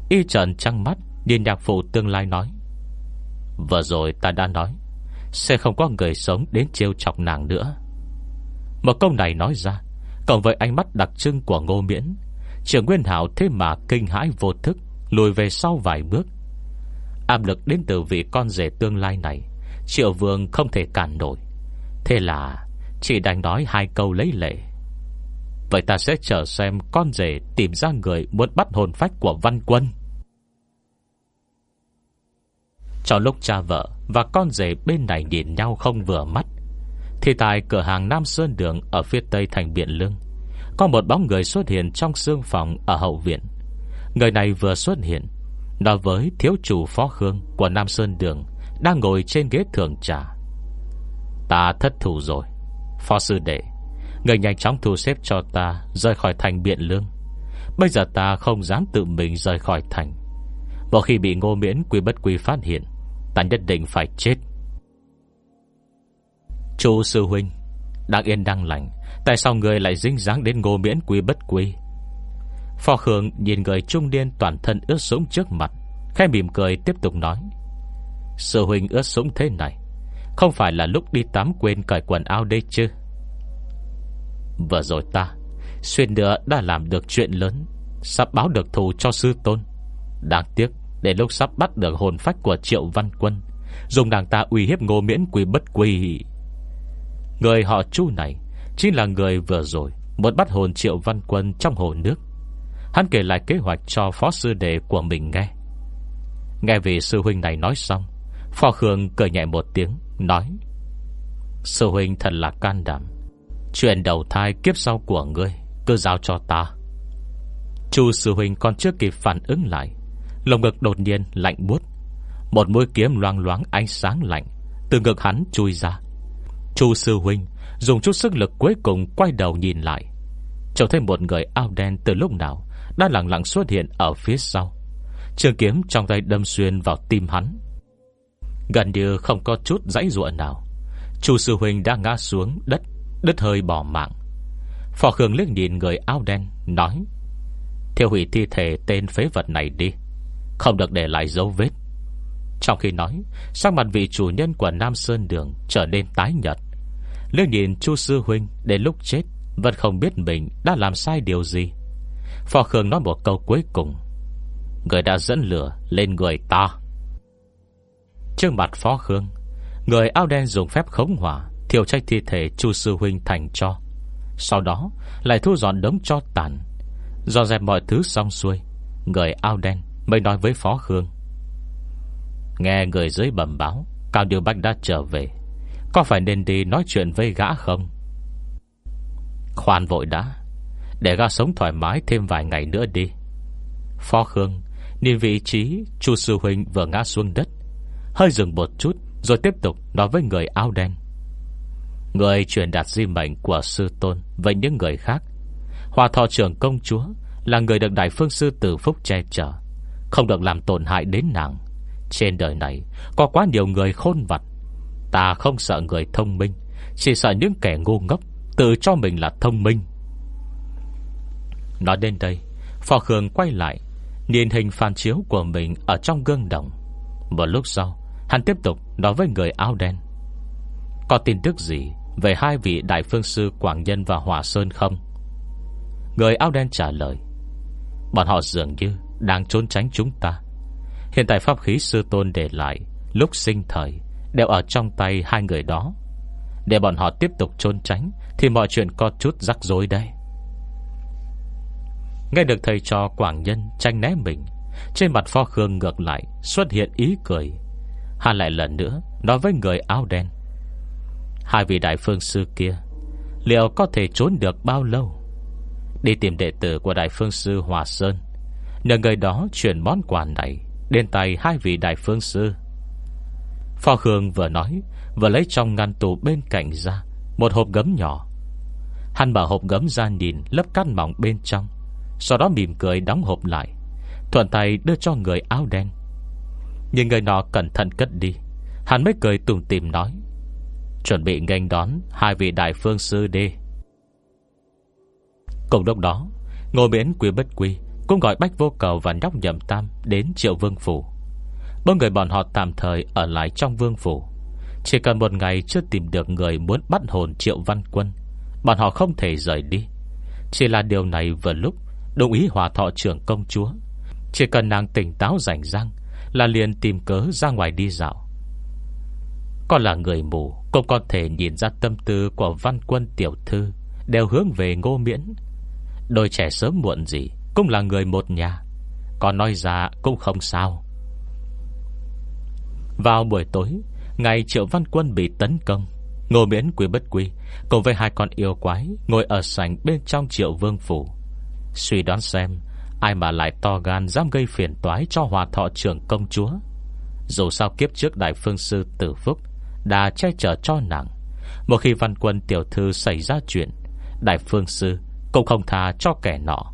Y trần trăng mắt, Nhìn nhạc phụ tương lai nói, Vừa rồi ta đã nói, Sẽ không có người sống đến trêu chọc nàng nữa. Một câu này nói ra, Cộng với ánh mắt đặc trưng của ngô miễn, Trường Nguyên Hảo thế mà kinh hãi vô thức Lùi về sau vài bước. Áp lực đến từ vị con rể tương lai này Triệu Vương không thể cản nổi. Thế là Chỉ đành nói hai câu lấy lệ. Vậy ta sẽ chờ xem con rể tìm ra người muốn bắt hồn phách của văn quân. Cho lúc cha vợ và con rể bên này nhìn nhau không vừa mắt, Thì tại cửa hàng Nam Sơn Đường Ở phía tây thành Biện Lương, Có một bóng người xuất hiện trong xương phòng Ở hậu viện. Người này vừa xuất hiện, Nói với thiếu chủ phó khương Của Nam Sơn Đường đang ngồi trên ghế thường trà. Ta thất thủ rồi, Phó sư đệ. Người nhanh chóng thu xếp cho ta Rời khỏi thành Biện Lương. Bây giờ ta không dám tự mình rời khỏi thành. Một khi bị ngô miễn quy bất quy phát hiện, Ta nhất định phải chết. Chú sư huynh, Đang yên đang lành, Tại sao người lại dính dáng đến ngô miễn quy bất quy? Phò Khương nhìn người trung niên toàn thân ướt sũng trước mặt Khai mỉm cười tiếp tục nói. Sư huynh ướt sũng thế này, Không phải là lúc đi tắm quên cởi quần áo đây chứ? Vừa rồi ta, Xuyên nữa đã làm được chuyện lớn, Sắp báo được thù cho sư tôn. Đáng tiếc, Để lúc sắp bắt được hồn phách của triệu văn quân, Dùng nàng ta uy hiếp ngô miễn quỷ bất quỳ Người họ chu này Chính là người vừa rồi Muốn bắt hồn triệu văn quân trong hồ nước. Hắn kể lại kế hoạch cho phó sư đệ của mình nghe. Nghe vị sư huynh này nói xong Phò Khương cười nhẹ một tiếng, Nói, Sư huynh thật là can đảm. Chuyện đầu thai kiếp sau của ngươi, Cứ giao cho ta. Chu sư huynh còn chưa kịp phản ứng lại, Lồng ngực đột nhiên lạnh buốt. Một mũi kiếm loang loáng ánh sáng lạnh Từ ngực hắn chui ra. Chu sư huynh Dùng chút sức lực cuối cùng quay đầu nhìn lại, Trông thấy một người ao đen từ lúc nào Đã lặng lặng xuất hiện ở phía sau. Trường kiếm trong tay đâm xuyên vào tim hắn Gần như không có chút dãy ruộng nào. Chu sư huynh đã ngã xuống đất đất hơi bỏ mạng. Phò Khương liếc nhìn người áo đen, Nói, Thiêu hủy thi thể tên phế vật này đi, Không được để lại dấu vết. Trong khi nói, Sắc mặt vị chủ nhân của Nam Sơn Đường Trở nên tái nhật Liếc nhìn Chu Sư Huynh Đến lúc chết, Vẫn không biết mình đã làm sai điều gì. Phò Khương nói một câu cuối cùng, Người đã dẫn lửa lên người ta. Trước mặt Phó Khương, Người áo đen dùng phép khống hỏa, Thiêu trách thi thể Chu Sư Huynh thành cho. Sau đó, lại thu dọn đống cho tàn. Do dẹp mọi thứ xong xuôi, Người ao đen mới nói với Phó Khương. Nghe người dưới bẩm báo, Cao Điều Bách đã trở về. Có phải nên đi nói chuyện với gã không? Khoan vội đã, Để gã sống thoải mái thêm vài ngày nữa đi. Phó Khương, Nhìn vị trí Chu Sư Huynh vừa ngã xuống đất Hơi dừng một chút, Rồi tiếp tục nói với người áo đen. Người truyền đạt di mệnh của sư tôn Với những người khác. Hòa thọ trưởng công chúa Là người được Đại Phương Sư Tử Phúc che chở, Không được làm tổn hại đến nàng. Trên đời này, Có quá nhiều người khôn vặt. Ta không sợ người thông minh, Chỉ sợ những kẻ ngu ngốc Tự cho mình là thông minh. Nói đến đây, Phò Khương quay lại, Nhìn hình phản chiếu của mình Ở trong gương đồng. Một lúc sau Hắn tiếp tục nói với người áo đen. Có tin tức gì Về hai vị đại phương sư Quảng Nhân và Hòa Sơn không? Người áo đen trả lời, Bọn họ dường như Đang trốn tránh chúng ta. Hiện tại pháp khí sư tôn để lại Lúc sinh thời Đều ở trong tay hai người đó. Để bọn họ tiếp tục trốn tránh Thì mọi chuyện có chút rắc rối đây. Nghe được thầy trò Quảng Nhân tranh né mình, Trên mặt pho Khương ngược lại Xuất hiện ý cười. Hắn lại lần nữa nói với người áo đen. Hai vị đại phương sư kia, Liệu có thể trốn được bao lâu? Đi tìm đệ tử của đại phương sư Hòa Sơn, Nhờ người đó chuyển món quà này Đến tay hai vị đại phương sư. Phò Khương vừa nói, Vừa lấy trong ngăn tủ bên cạnh ra Một hộp gấm nhỏ. Hắn mở hộp gấm ra nhìn lớp cát mỏng bên trong, Sau đó mỉm cười đóng hộp lại, Thuận tay đưa cho người áo đen. Nhưng người nọ cẩn thận cất đi. Hắn mới cười tùm tìm nói, Chuẩn bị nghênh đón Hai vị đại phương sư đi. Cùng lúc đó, Ngô miễn quý bất quy Cũng gọi Bách Vô Cầu và Nhóc Nhậm Tam Đến triệu vương phủ. Bốn người bọn họ tạm thời ở lại trong vương phủ. Chỉ cần một ngày chưa tìm được người Muốn bắt hồn triệu văn quân, Bọn họ không thể rời đi. Chỉ là điều này vừa lúc Đồng ý hòa thọ trưởng công chúa. Chỉ cần nàng tỉnh táo rảnh răng là liền tìm cớ ra ngoài đi dạo. Có là người mù Cũng có thể nhìn ra tâm tư Của văn quân tiểu thư, Đều hướng về ngô miễn. Đôi trẻ sớm muộn gì, Cũng là người một nhà Còn nói ra cũng không sao. Vào buổi tối, Ngày Triệu Văn Quân bị tấn công, Ngô miễn quý bất quý Cùng với hai con yêu quái Ngồi ở sảnh bên trong Triệu Vương Phủ, Suy đoán xem Ai mà lại to gan dám gây phiền toái Cho hòa thọ trưởng công chúa? Dù sao kiếp trước Đại Phương Sư Tử Phúc Đã che chở cho nàng. Một khi văn quân tiểu thư xảy ra chuyện, Đại Phương Sư Cũng không tha cho kẻ nọ.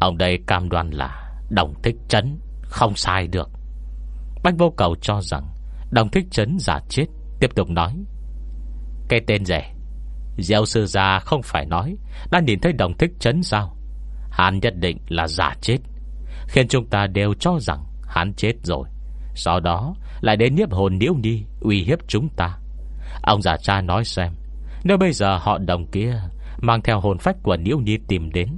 Ông đây cam đoan là Đồng thích chấn Không sai được. Bách vô cầu cho rằng Đồng thích chấn giả chết, Tiếp tục nói. Cái tên rẻ Gieo sư gia không phải nói, Đã nhìn thấy đồng thích chấn sao? Hắn nhất định là giả chết. Khiến chúng ta đều cho rằng Hắn chết rồi. Sau đó lại đến nhiếp hồn nhiễu nhi Uy hiếp chúng ta. Ông giả cha nói xem, Nếu bây giờ họ đồng kia Mang theo hồn phách của Niễu nhi tìm đến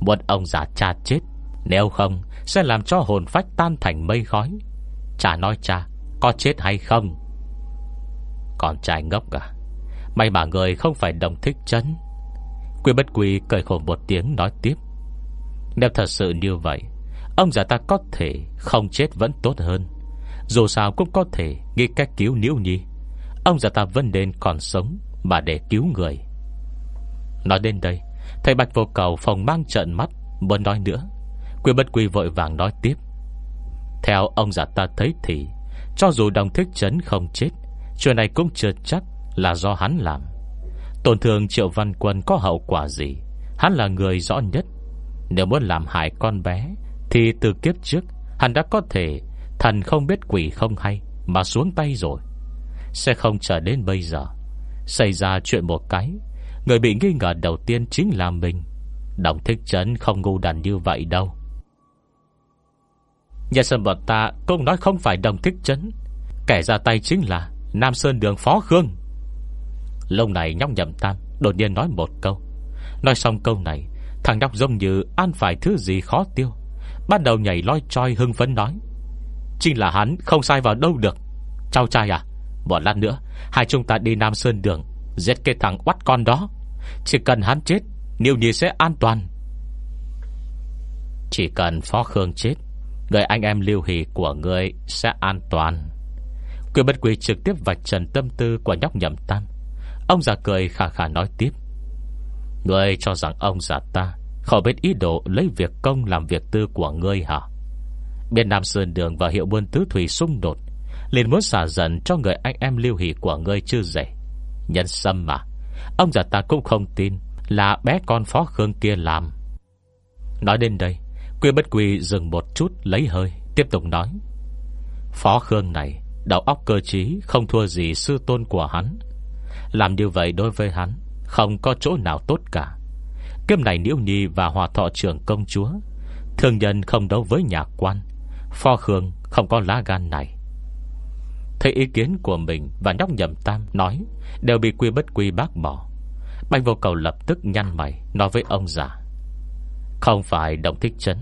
Muốn ông giả cha chết, Nếu không sẽ làm cho hồn phách tan thành mây khói. Cha nói cha, Có chết hay không? Còn trai ngốc à May mà người không phải đồng thích chấn. Quy bất quy cười khổ một tiếng nói tiếp nếu thật sự như vậy, Ông già ta có thể không chết vẫn tốt hơn. Dù sao cũng có thể Nghĩ cách cứu Niễu Nhi. Ông già ta vẫn nên còn sống Mà để cứu người. Nói đến đây, Thầy Bạch Vô Cầu phòng mang trận mắt, Muốn nói nữa. Quy bất quy vội vàng nói tiếp. Theo ông già ta thấy thì, Cho dù đồng thức chấn không chết, Chuyện này cũng chưa chắc là do hắn làm. Tổn thương Triệu Văn Quân có hậu quả gì? Hắn là người rõ nhất. Nếu muốn làm hại con bé, Thì từ kiếp trước, Hắn đã có thể, Thần không biết quỷ không hay, Mà xuống tay rồi. Sẽ không chờ đến bây giờ, Xảy ra chuyện một cái, Người bị nghi ngờ đầu tiên chính là mình. Đồng thích chấn không ngu đàn như vậy đâu. Nhà sân bọn ta cũng nói không phải đồng thích chấn Kẻ ra tay chính là Nam Sơn Đường Phó Khương. Lâu này nhóc nhậm tam Đột nhiên nói một câu. Nói xong câu này Thằng nhóc giống như ăn phải thứ gì khó tiêu. Bắt đầu nhảy loi choi hưng phấn nói, Chính là hắn, không sai vào đâu được. Chào trai à Một lát nữa, Hai chúng ta đi Nam Sơn Đường, Giết cái thằng quắt con đó. Chỉ cần hắn chết Niêu Nhi sẽ an toàn. Chỉ cần Phó Khương chết, Người anh em lưu hỷ của người Sẽ an toàn. Quyền bất quỳ trực tiếp vạch trần tâm tư Của nhóc nhậm tam Ông già cười khả khả nói tiếp Ngươi cho rằng ông già ta Không biết ý đồ lấy việc công Làm việc tư của ngươi hả? Bên Nam Sơn Đường và hiệu buôn tứ thủy xung đột, liền muốn xả giận cho người anh em lưu hỷ của ngươi chưa dậy Nhân sâm mà, Ông già ta cũng không tin Là bé con phó Khương kia làm. Nói đến đây, Quy bất quy dừng một chút lấy hơi, Tiếp tục nói. Phó Khương này, Đầu óc cơ trí, không thua gì sư tôn của hắn. Làm như vậy đối với hắn không có chỗ nào tốt cả. Kiếp này Niễu Nhi và Hòa Thọ trưởng công chúa Thường nhân không đấu với nhà quan Phò Khương không có lá gan này. Thấy ý kiến của mình Và nhóc nhầm tam nói, Đều bị quy bất quy bác bỏ. Bạch vô cầu lập tức nhăn mày, Nói với ông già, Không phải Đồng Thích Trấn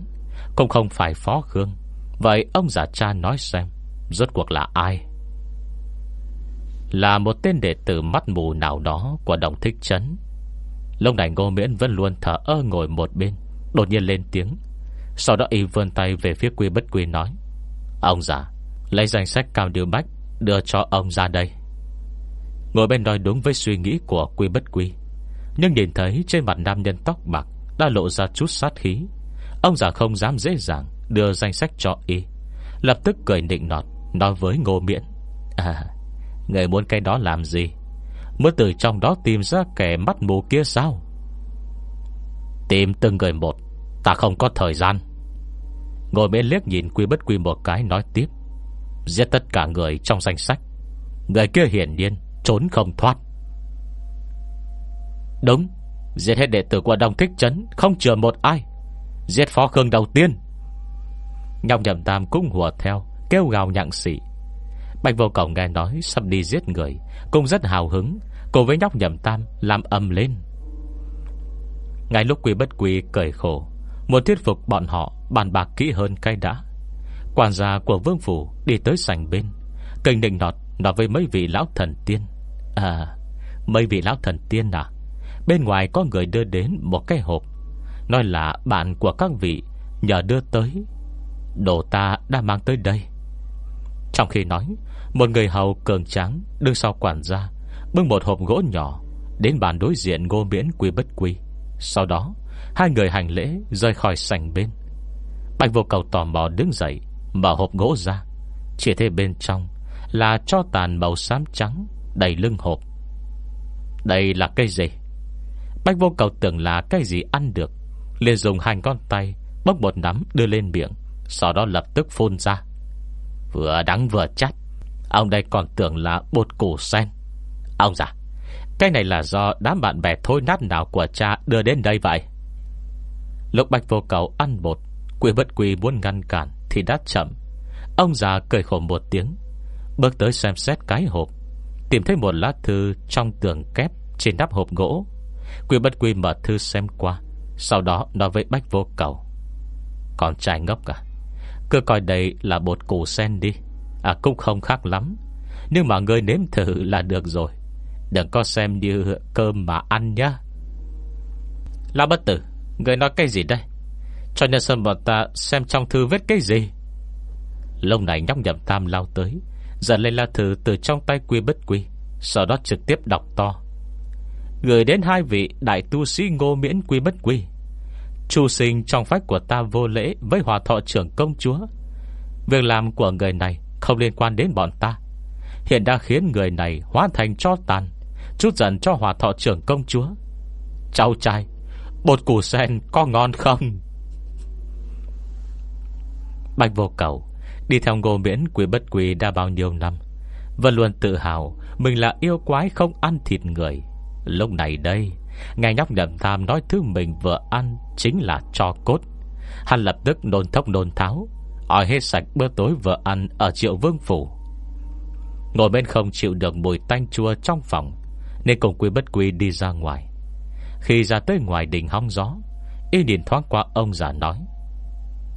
Cũng không phải Phó Khương. Vậy ông già cha nói xem, Rốt cuộc là ai? Là một tên đệ tử mắt mù nào đó Của đồng thích chấn. Lúc này ngô miễn vẫn luôn thở ơ ngồi một bên, Đột nhiên lên tiếng. Sau đó y vươn tay về phía quy bất quy nói, Ông già, Lấy danh sách cao điều bách Đưa cho ông ra đây. Ngồi bên nói đúng với suy nghĩ của quy bất quy, Nhưng nhìn thấy trên mặt nam nhân tóc bạc Đã lộ ra chút sát khí, Ông già không dám dễ dàng Đưa danh sách cho y, Lập tức cười nịnh nọt Nói với ngô miễn À Người muốn cái đó làm gì? Mới từ trong đó tìm ra kẻ mắt mù kia sao? Tìm từng người một, Ta không có thời gian. Ngồi bên liếc nhìn quy bất quy một cái, nói tiếp. Giết tất cả người trong danh sách. Người kia hiển nhiên Trốn không thoát. Đúng, Giết hết đệ tử của Đông Thích Trấn, Không chừa một ai. Giết phó khương đầu tiên. Nhọc nhầm tam cũng hùa theo, Kêu gào nhặng xỉ Bạch vô cổng nghe nói sắp đi giết người, Cũng rất hào hứng. Cùng với nhóc nhầm tam làm âm lên. Ngay lúc quy bất quy cười khổ, Muốn thuyết phục bọn họ Bàn bạc kỹ hơn cái đã. Quản gia của vương phủ đi tới sảnh bên Kênh định nọt nói với mấy vị lão thần tiên. À Mấy vị lão thần tiên à? Bên ngoài có người đưa đến một cái hộp. Nói là bạn của các vị Nhờ đưa tới. Đồ ta đã mang tới đây. Trong khi nói một người hầu cường trắng Đứng sau quản gia, Bưng một hộp gỗ nhỏ, Đến bàn đối diện ngô miễn quy bất quy. Sau đó, Hai người hành lễ rời khỏi sảnh bên. Bạch vô cầu tò mò đứng dậy, Mở hộp gỗ ra. Chỉ thấy bên trong Là cho tàn màu xám trắng Đầy lưng hộp. Đây là cây gì? Bạch vô cầu tưởng là cái gì ăn được, liền dùng hai con tay Bốc một nắm đưa lên miệng, Sau đó lập tức phun ra. Vừa đắng vừa chát. Ông đây còn tưởng là bột củ sen. Ông già, Cái này là do đám bạn bè thối nát nào của cha đưa đến đây vậy? Lúc bạch vô cầu ăn bột Quỷ bất quỷ muốn ngăn cản Thì đã chậm. Ông già cười khổ một tiếng, Bước tới xem xét cái hộp, Tìm thấy một lá thư trong tường kép Trên nắp hộp gỗ. Quỷ bất quỷ mở thư xem qua, Sau đó nói với bách vô cầu Còn trai ngốc à Cứ coi đây là bột củ sen đi. À cũng không khác lắm. Nhưng mà ngươi nếm thử là được rồi. Đừng có xem như cơm mà ăn nhá. La bất tử, Người nói cái gì đây? Cho nhân sơn bọn ta xem trong thư viết cái gì? Lông này nhóc nhậm tam lao tới Dần lên la thư từ trong tay quy bất quy, Sau đó trực tiếp đọc to. Gửi đến hai vị đại tu sĩ ngô miễn quy bất quy, Chu sinh trong phách của ta vô lễ Với hòa thọ trưởng công chúa. Việc làm của người này không liên quan đến bọn ta. Hiện đã khiến người này hóa thành cho tàn, Chút giận cho hòa thọ trưởng công chúa. Cháu trai, Bột củ sen có ngon không? Bạch vô cầu Đi theo ngô miễn quý bất quý đã bao nhiêu năm, Vẫn luôn tự hào Mình là yêu quái không ăn thịt người. Lúc này đây Ngài nhóc nhậm tam nói thứ mình vừa ăn Chính là cho cốt. Hắn lập tức nôn thốc nôn tháo Hỏi hết sạch bữa tối vợ ăn Ở triệu vương phủ. Ngồi bên không chịu được mùi tanh chua trong phòng, Nên cùng quy bất quy đi ra ngoài. Khi ra tới ngoài đỉnh hóng gió, Y nhìn thoáng qua ông già nói,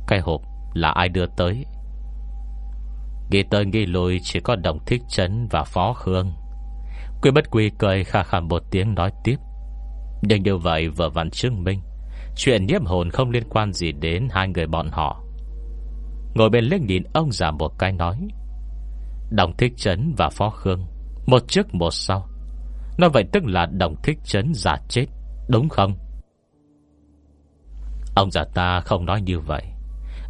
Cái hộp là ai đưa tới? Nghĩ tới nghĩ lùi Chỉ có đồng thích chấn và phó khương. Quy bất quy cười khà khà một tiếng nói tiếp Nhưng như vậy vừa vặn chứng minh. Chuyện nhiếp hồn không liên quan gì đến Hai người bọn họ. Ngồi bên liếc nhìn ông già một cái nói. Đồng thích chấn và phó khương, Một trước một sau. Nói vậy tức là đồng thích chấn giả chết, Đúng không? Ông già ta không nói như vậy.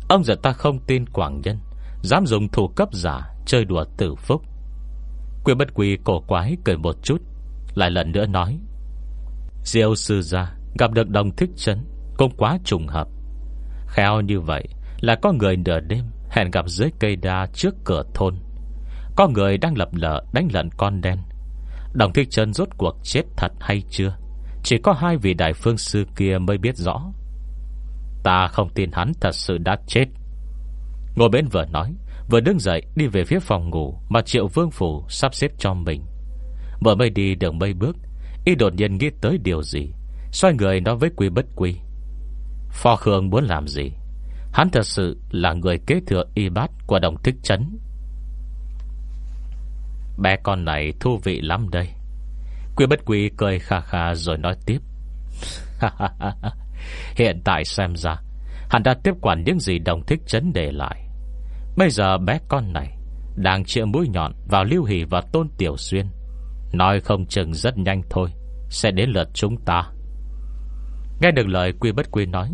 Ông già ta không tin Quảng Nhân, Dám dùng thủ cấp giả Chơi đùa tử phúc. Quyên bất quỳ cổ quái cười một chút, Lại lần nữa nói. Diêu sư gia gặp được đồng thích chấn Cũng quá trùng hợp. Khéo như vậy là có người nửa đêm Hẹn gặp dưới cây đa trước cửa thôn. Có người đang lập lờ đánh lận con đen. Đồng thích chân rốt cuộc chết thật hay chưa? Chỉ có hai vị đại phương sư kia mới biết rõ. Ta không tin hắn thật sự đã chết. Ngồi bên vừa nói, Vừa đứng dậy đi về phía phòng ngủ Mà triệu vương phủ sắp xếp cho mình. Vừa mới đi đường mấy bước, Y đột nhiên nghĩ tới điều gì, Xoay người nói với quý bất quý Phò Khương muốn làm gì? Hắn thật sự là người kế thừa y bát Của đồng thích chấn. Bé con này thú vị lắm đây. Quy bất quy cười kha kha rồi nói tiếp. Hiện tại xem ra, Hắn đã tiếp quản những gì đồng thích chấn để lại. Bây giờ bé con này Đang chĩa mũi nhọn vào Lưu Hỷ và Tôn Tiểu Xuyên. Nói không chừng rất nhanh thôi, Sẽ đến lượt chúng ta. Nghe được lời Quy Bất Quy nói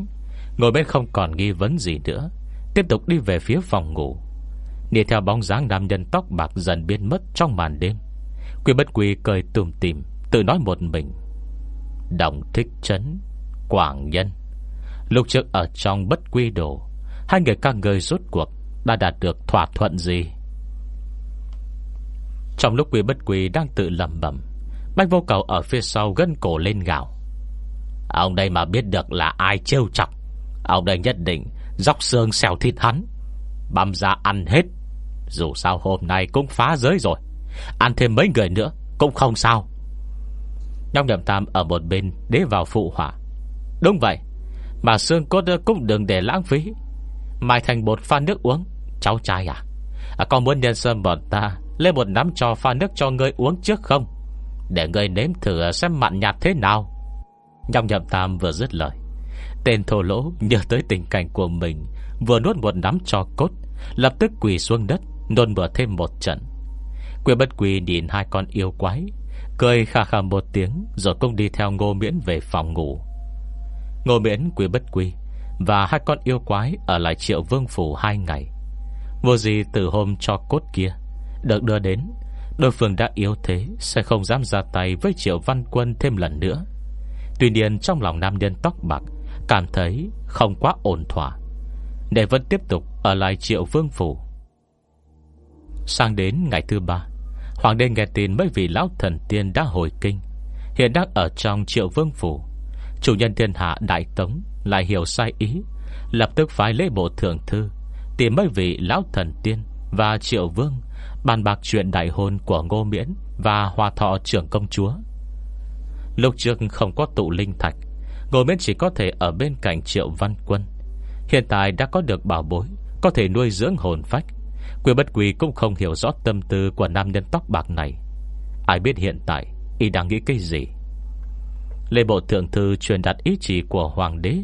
Ngồi bên không còn nghi vấn gì nữa, Tiếp tục đi về phía phòng ngủ. Đi theo bóng dáng nam nhân tóc bạc dần biến mất trong màn đêm. Quy Bất Quy cười tùm tìm, Tự nói một mình. Đồng thích chấn Quảng nhân. Lúc trước ở trong bất quy đồ, Hai người các người rốt cuộc Đã đạt được thỏa thuận gì? Trong lúc quy bất quy đang tự lầm bẩm, Bách vô cầu ở phía sau gân cổ lên gạo Ông đây mà biết được là ai trêu chọc Ông đây nhất định Dóc xương xèo thịt hắn. Băm ra ăn hết. Dù sao hôm nay cũng phá giới rồi. Ăn thêm mấy người nữa Cũng không sao. Nhóc nhậm tam ở một bên Đế vào phụ hỏa Đúng vậy Mà xương cốt cũng đừng để lãng phí. Mai thành bột pha nước uống. Cháu trai à, à Con muốn nhân sơn bọn ta Lên một nắm cho pha nước cho ngươi uống trước không? Để ngươi nếm thử xem mặn nhạt thế nào. Nhọc nhậm tam vừa dứt lời. Tên thô lỗ nhớ tới tình cảnh của mình, Vừa nuốt một nắm cho cốt, Lập tức quỳ xuống đất, Nôn bừa thêm một trận. Quỷ bất quỳ nhìn hai con yêu quái, Cười khà khà một tiếng, Rồi cũng đi theo ngô miễn về phòng ngủ. Ngô miễn, quỷ bất quỳ Và hai con yêu quái Ở lại triệu vương phủ hai ngày. Vô gì từ hôm cho cốt kia, Được đưa đến, Đối phương đã yếu thế, Sẽ không dám ra tay với triệu văn quân thêm lần nữa. Tuy nhiên trong lòng nam nhân tóc bạc Cảm thấy không quá ổn thỏa. Để vẫn tiếp tục Ở lại triệu vương phủ. Sang đến ngày thứ ba, Hoàng đế nghe tin mấy vị lão thần tiên đã hồi kinh, Hiện đang ở trong triệu vương phủ. Chủ nhân thiên hạ đại tống Lại hiểu sai ý, Lập tức phái lễ bộ thượng thư, Tìm mấy vị lão thần tiên Và triệu vương Bàn bạc chuyện đại hôn của Ngô Miễn Và hòa thọ trưởng công chúa. Lúc trước không có tụ linh thạch Ngô Miễn chỉ có thể ở bên cạnh triệu văn quân. Hiện tại đã có được bảo bối, Có thể nuôi dưỡng hồn phách. Quyền bất quỳ cũng không hiểu rõ tâm tư Của nam nhân tóc bạc này. Ai biết hiện tại, Y đang nghĩ cái gì? Lê Bộ Thượng Thư truyền đạt ý chỉ của Hoàng đế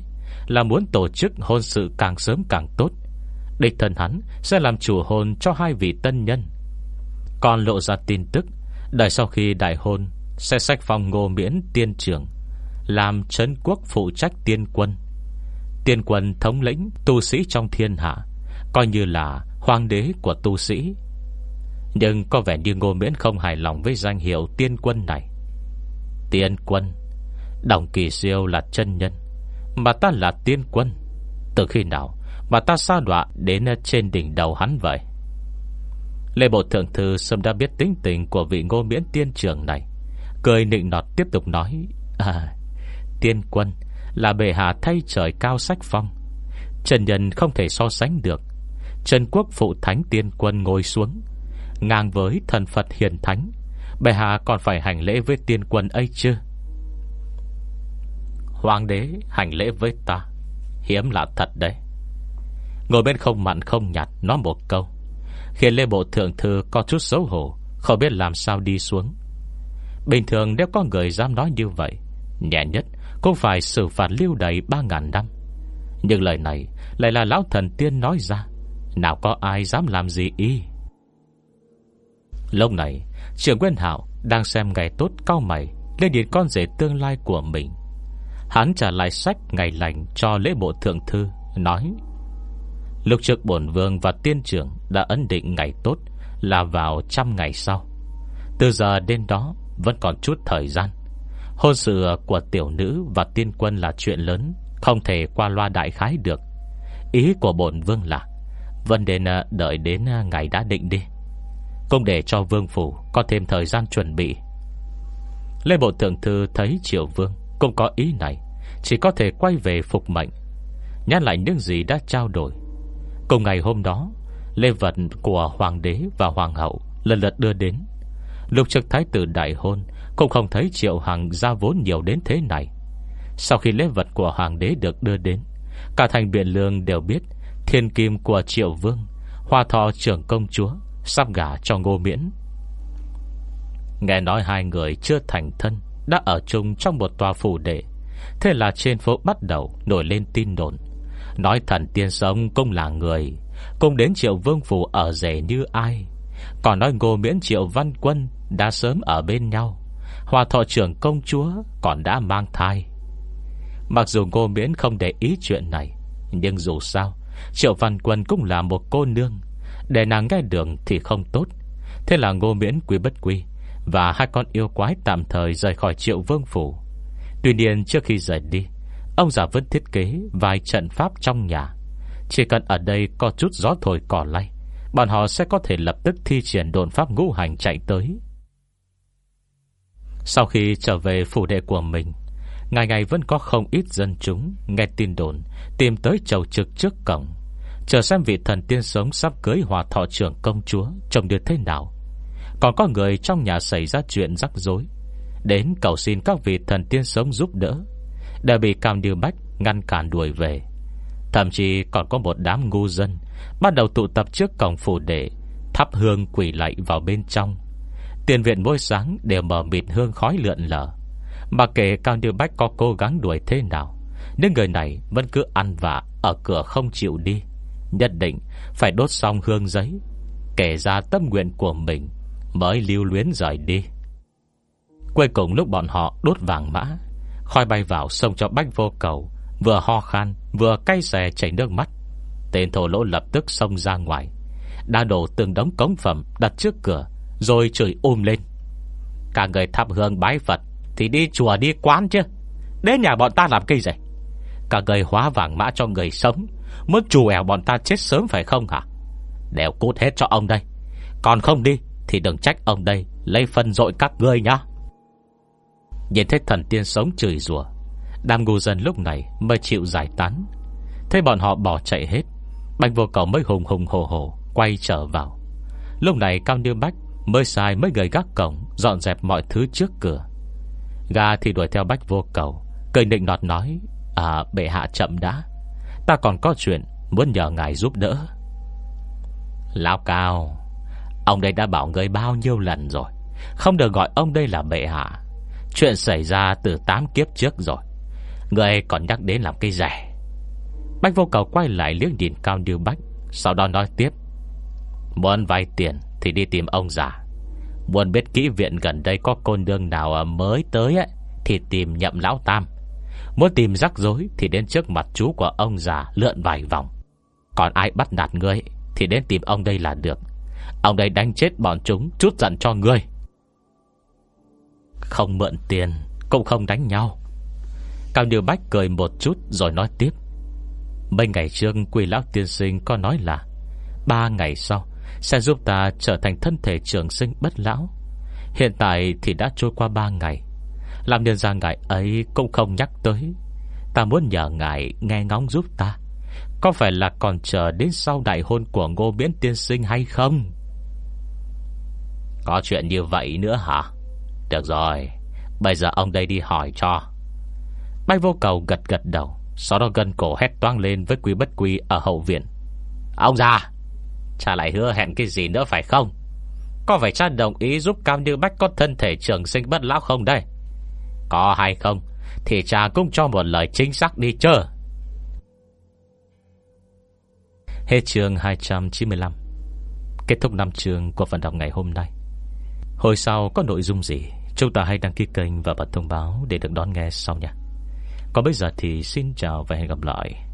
Là muốn tổ chức hôn sự càng sớm càng tốt. Địch thân hắn sẽ làm chủ hôn cho hai vị tân nhân. Còn lộ ra tin tức Đợi sau khi đại hôn Sẽ sách phong ngô miễn tiên trường. Làm trấn quốc phụ trách tiên quân. Tiên quân thống lĩnh Tu sĩ trong thiên hạ, Coi như là hoàng đế của tu sĩ. Nhưng có vẻ như ngô miễn không hài lòng Với danh hiệu tiên quân này. Tiên quân, Đồng kỳ siêu là chân nhân, Mà ta là tiên quân. Từ khi nào mà ta sa đọa đến trên đỉnh đầu hắn vậy? Lê Bộ Thượng Thư Sâm đã biết tính tình của vị ngô miễn tiên trưởng này. Cười nịnh nọt tiếp tục nói À Tiên quân Là bề hạ thay trời cao sách phong. Trần nhân không thể so sánh được. Trần quốc phụ thánh tiên quân ngồi xuống, Ngang với thần Phật hiền thánh. Bệ hạ còn phải hành lễ với tiên quân ấy chứ? Hoàng đế, hành lễ với ta. Hiếm lạ thật đấy. Ngồi bên không mặn không nhạt Nói một câu. Khiến lê bộ thượng thư có chút xấu hổ, Không biết làm sao đi xuống. Bình thường nếu có người dám nói như vậy, Nhẹ nhất cũng phải xử phạt lưu đầy 3.000 năm? Nhưng lời này Lại là lão thần tiên nói ra. Nào có ai dám làm gì y? Lúc này trường Nguyên Hảo đang xem ngày tốt cao mày Lên điện con rể tương lai của mình. Hắn trả lại sách ngày lành Cho lễ bộ thượng thư, Nói, lục trực bổn vương và tiên trưởng Đã ấn định ngày tốt Là vào trăm ngày sau. Từ giờ đến đó vẫn còn chút thời gian. Hôn sự của tiểu nữ Và tiên quân là chuyện lớn, Không thể qua loa đại khái được. Ý của bổn vương là Vân đến ờ, đợi đến ờ, ngày đã định đi. Cũng để cho vương phủ Có thêm thời gian chuẩn bị. Lê Bộ Thượng Thư thấy Triệu Vương Cũng có ý này, Chỉ có thể quay về phục mệnh Nhắc lại những gì đã trao đổi. Cùng ngày hôm đó Lê vật của Hoàng đế và Hoàng hậu Lần lượt đưa đến. Lục trực thái tử đại hôn cũng không thấy triệu hằng ra vốn nhiều đến thế này. Sau khi lễ vật của Hoàng đế được đưa đến, Cả thành biện lương đều biết Thiên kim của triệu vương, Hoa thọ trưởng công chúa, Sắp gả cho ngô miễn. Nghe nói hai người chưa thành thân, Đã ở chung trong một tòa phủ đệ, Thế là trên phố bắt đầu nổi lên tin đồn. Nói thần tiên sống cũng là người Cũng đến triệu vương phủ ở rể như ai. Còn nói ngô miễn, triệu văn quân Đã sớm ở bên nhau. Hòa thọ trưởng công chúa Còn đã mang thai. Mặc dù ngô miễn không để ý chuyện này, Nhưng dù sao, Triệu văn quân cũng là một cô nương. Để nàng nghe đường thì không tốt. Thế là ngô miễn quý bất quý Và hai con yêu quái tạm thời rời khỏi triệu vương phủ. Tuy nhiên trước khi rời đi, Ông già vẫn thiết kế vài trận pháp trong nhà. Chỉ cần ở đây có chút gió thổi cỏ lay, Bọn họ sẽ có thể lập tức thi triển đồn pháp ngũ hành chạy tới. Sau khi trở về phủ đệ của mình, Ngày ngày vẫn có không ít dân chúng Nghe tin đồn, Tìm tới chầu trực trước cổng, Chờ xem vị thần tiên sống sắp cưới hòa thọ trưởng công chúa Trông được thế nào. Còn có người trong nhà xảy ra chuyện rắc rối, Đến cầu xin các vị thần tiên sống giúp đỡ, đã bị Cam Điều Bách ngăn cản đuổi về. Thậm chí còn có một đám ngu dân Bắt đầu tụ tập trước cổng phủ đệ, Thắp hương quỷ lạy vào bên trong Tiền viện mỗi sáng đều mở mịt hương khói lượn lờ. Mà kể Cao Như Bách có cố gắng đuổi thế nào Nếu người này vẫn cứ ăn vạ Ở cửa không chịu đi. Nhất định phải đốt xong hương giấy, Kể ra tâm nguyện của mình Mới lưu luyến rời đi. Cuối cùng lúc bọn họ đốt vàng mã Khói bay vào sông cho bách vô cầu, Vừa ho khan, Vừa cay xè chảy nước mắt. Tên thổ lỗ lập tức xông ra ngoài Đã đổ từng đống cống phẩm đặt trước cửa rồi chửi ôm lên. Cả người thắp hương bái Phật Thì đi chùa đi quán chứ. Đến nhà bọn ta làm cây gì? Cả người hóa vàng mã cho người sống. Muốn chù ẻo bọn ta chết sớm phải không hả? Đều cút hết cho ông đây. Còn không đi Thì đừng trách ông đây, Lấy phân dội các ngươi nhá. Nhìn thấy thần tiên sống chửi rủa Đàm ngu dân lúc này mới chịu giải tán. Thấy bọn họ bỏ chạy hết, Bạch vô cầu mới hùng hùng hồ hồ Quay trở vào. Lúc này Cao Niêu Bách mới sai mới gầy gác cổng, Dọn dẹp mọi thứ trước cửa. Gà thì đuổi theo Bách vô cầu cây nịnh nọt nói À bệ hạ chậm đã. Ta còn có chuyện, muốn nhờ ngài giúp đỡ. Lão Cao, Ông đây đã bảo người bao nhiêu lần rồi, Không được gọi ông đây là bệ hạ. Chuyện xảy ra từ 8 kiếp trước rồi Người còn nhắc đến làm cây rẻ. Bách vô cầu quay lại liếc nhìn Cao Như Bách, Sau đó nói tiếp, Muốn vay tiền thì đi tìm ông già. Muốn biết kỹ viện gần đây có cô nương nào à, mới tới ấy, Thì tìm nhậm lão tam. Muốn tìm rắc rối Thì đến trước mặt chú của ông già lượn vài vòng. Còn ai bắt nạt ngươi Thì đến tìm ông đây là được. Ông đây đánh chết bọn chúng Chút giận cho ngươi. Không mượn tiền Cũng không đánh nhau. Cao Như Bách cười một chút rồi nói tiếp. Mấy ngày trước quỷ lão tiên sinh có nói là Ba ngày sau sẽ giúp ta trở thành thân thể trường sinh bất lão. Hiện tại thì đã trôi qua ba ngày. Làm nhân ra ngài ấy cũng không nhắc tới. Ta muốn nhờ ngài nghe ngóng giúp ta. Có phải là còn chờ đến sau đại hôn của ngô biến tiên sinh hay không? Có chuyện như vậy nữa hả? Được rồi, Bây giờ ông đây đi hỏi cho. Bách vô cầu gật gật đầu, Sau đó gần cổ hét toang lên với quý bất quý Ở hậu viện. Ông già! Cha lại hứa hẹn cái gì nữa phải không? Có phải cha đồng ý giúp cao Như Bách Có thân thể trường sinh bất lão không đây? Có hay không? Thì cha cũng cho một lời chính xác đi chờ Hết chương 295 Kết thúc năm chương của phần đọc ngày hôm nay. Hồi sau có nội dung gì? Chúng ta hãy đăng ký kênh và bật thông báo Để được đón nghe sau nha. Còn bây giờ thì xin chào và hẹn gặp lại.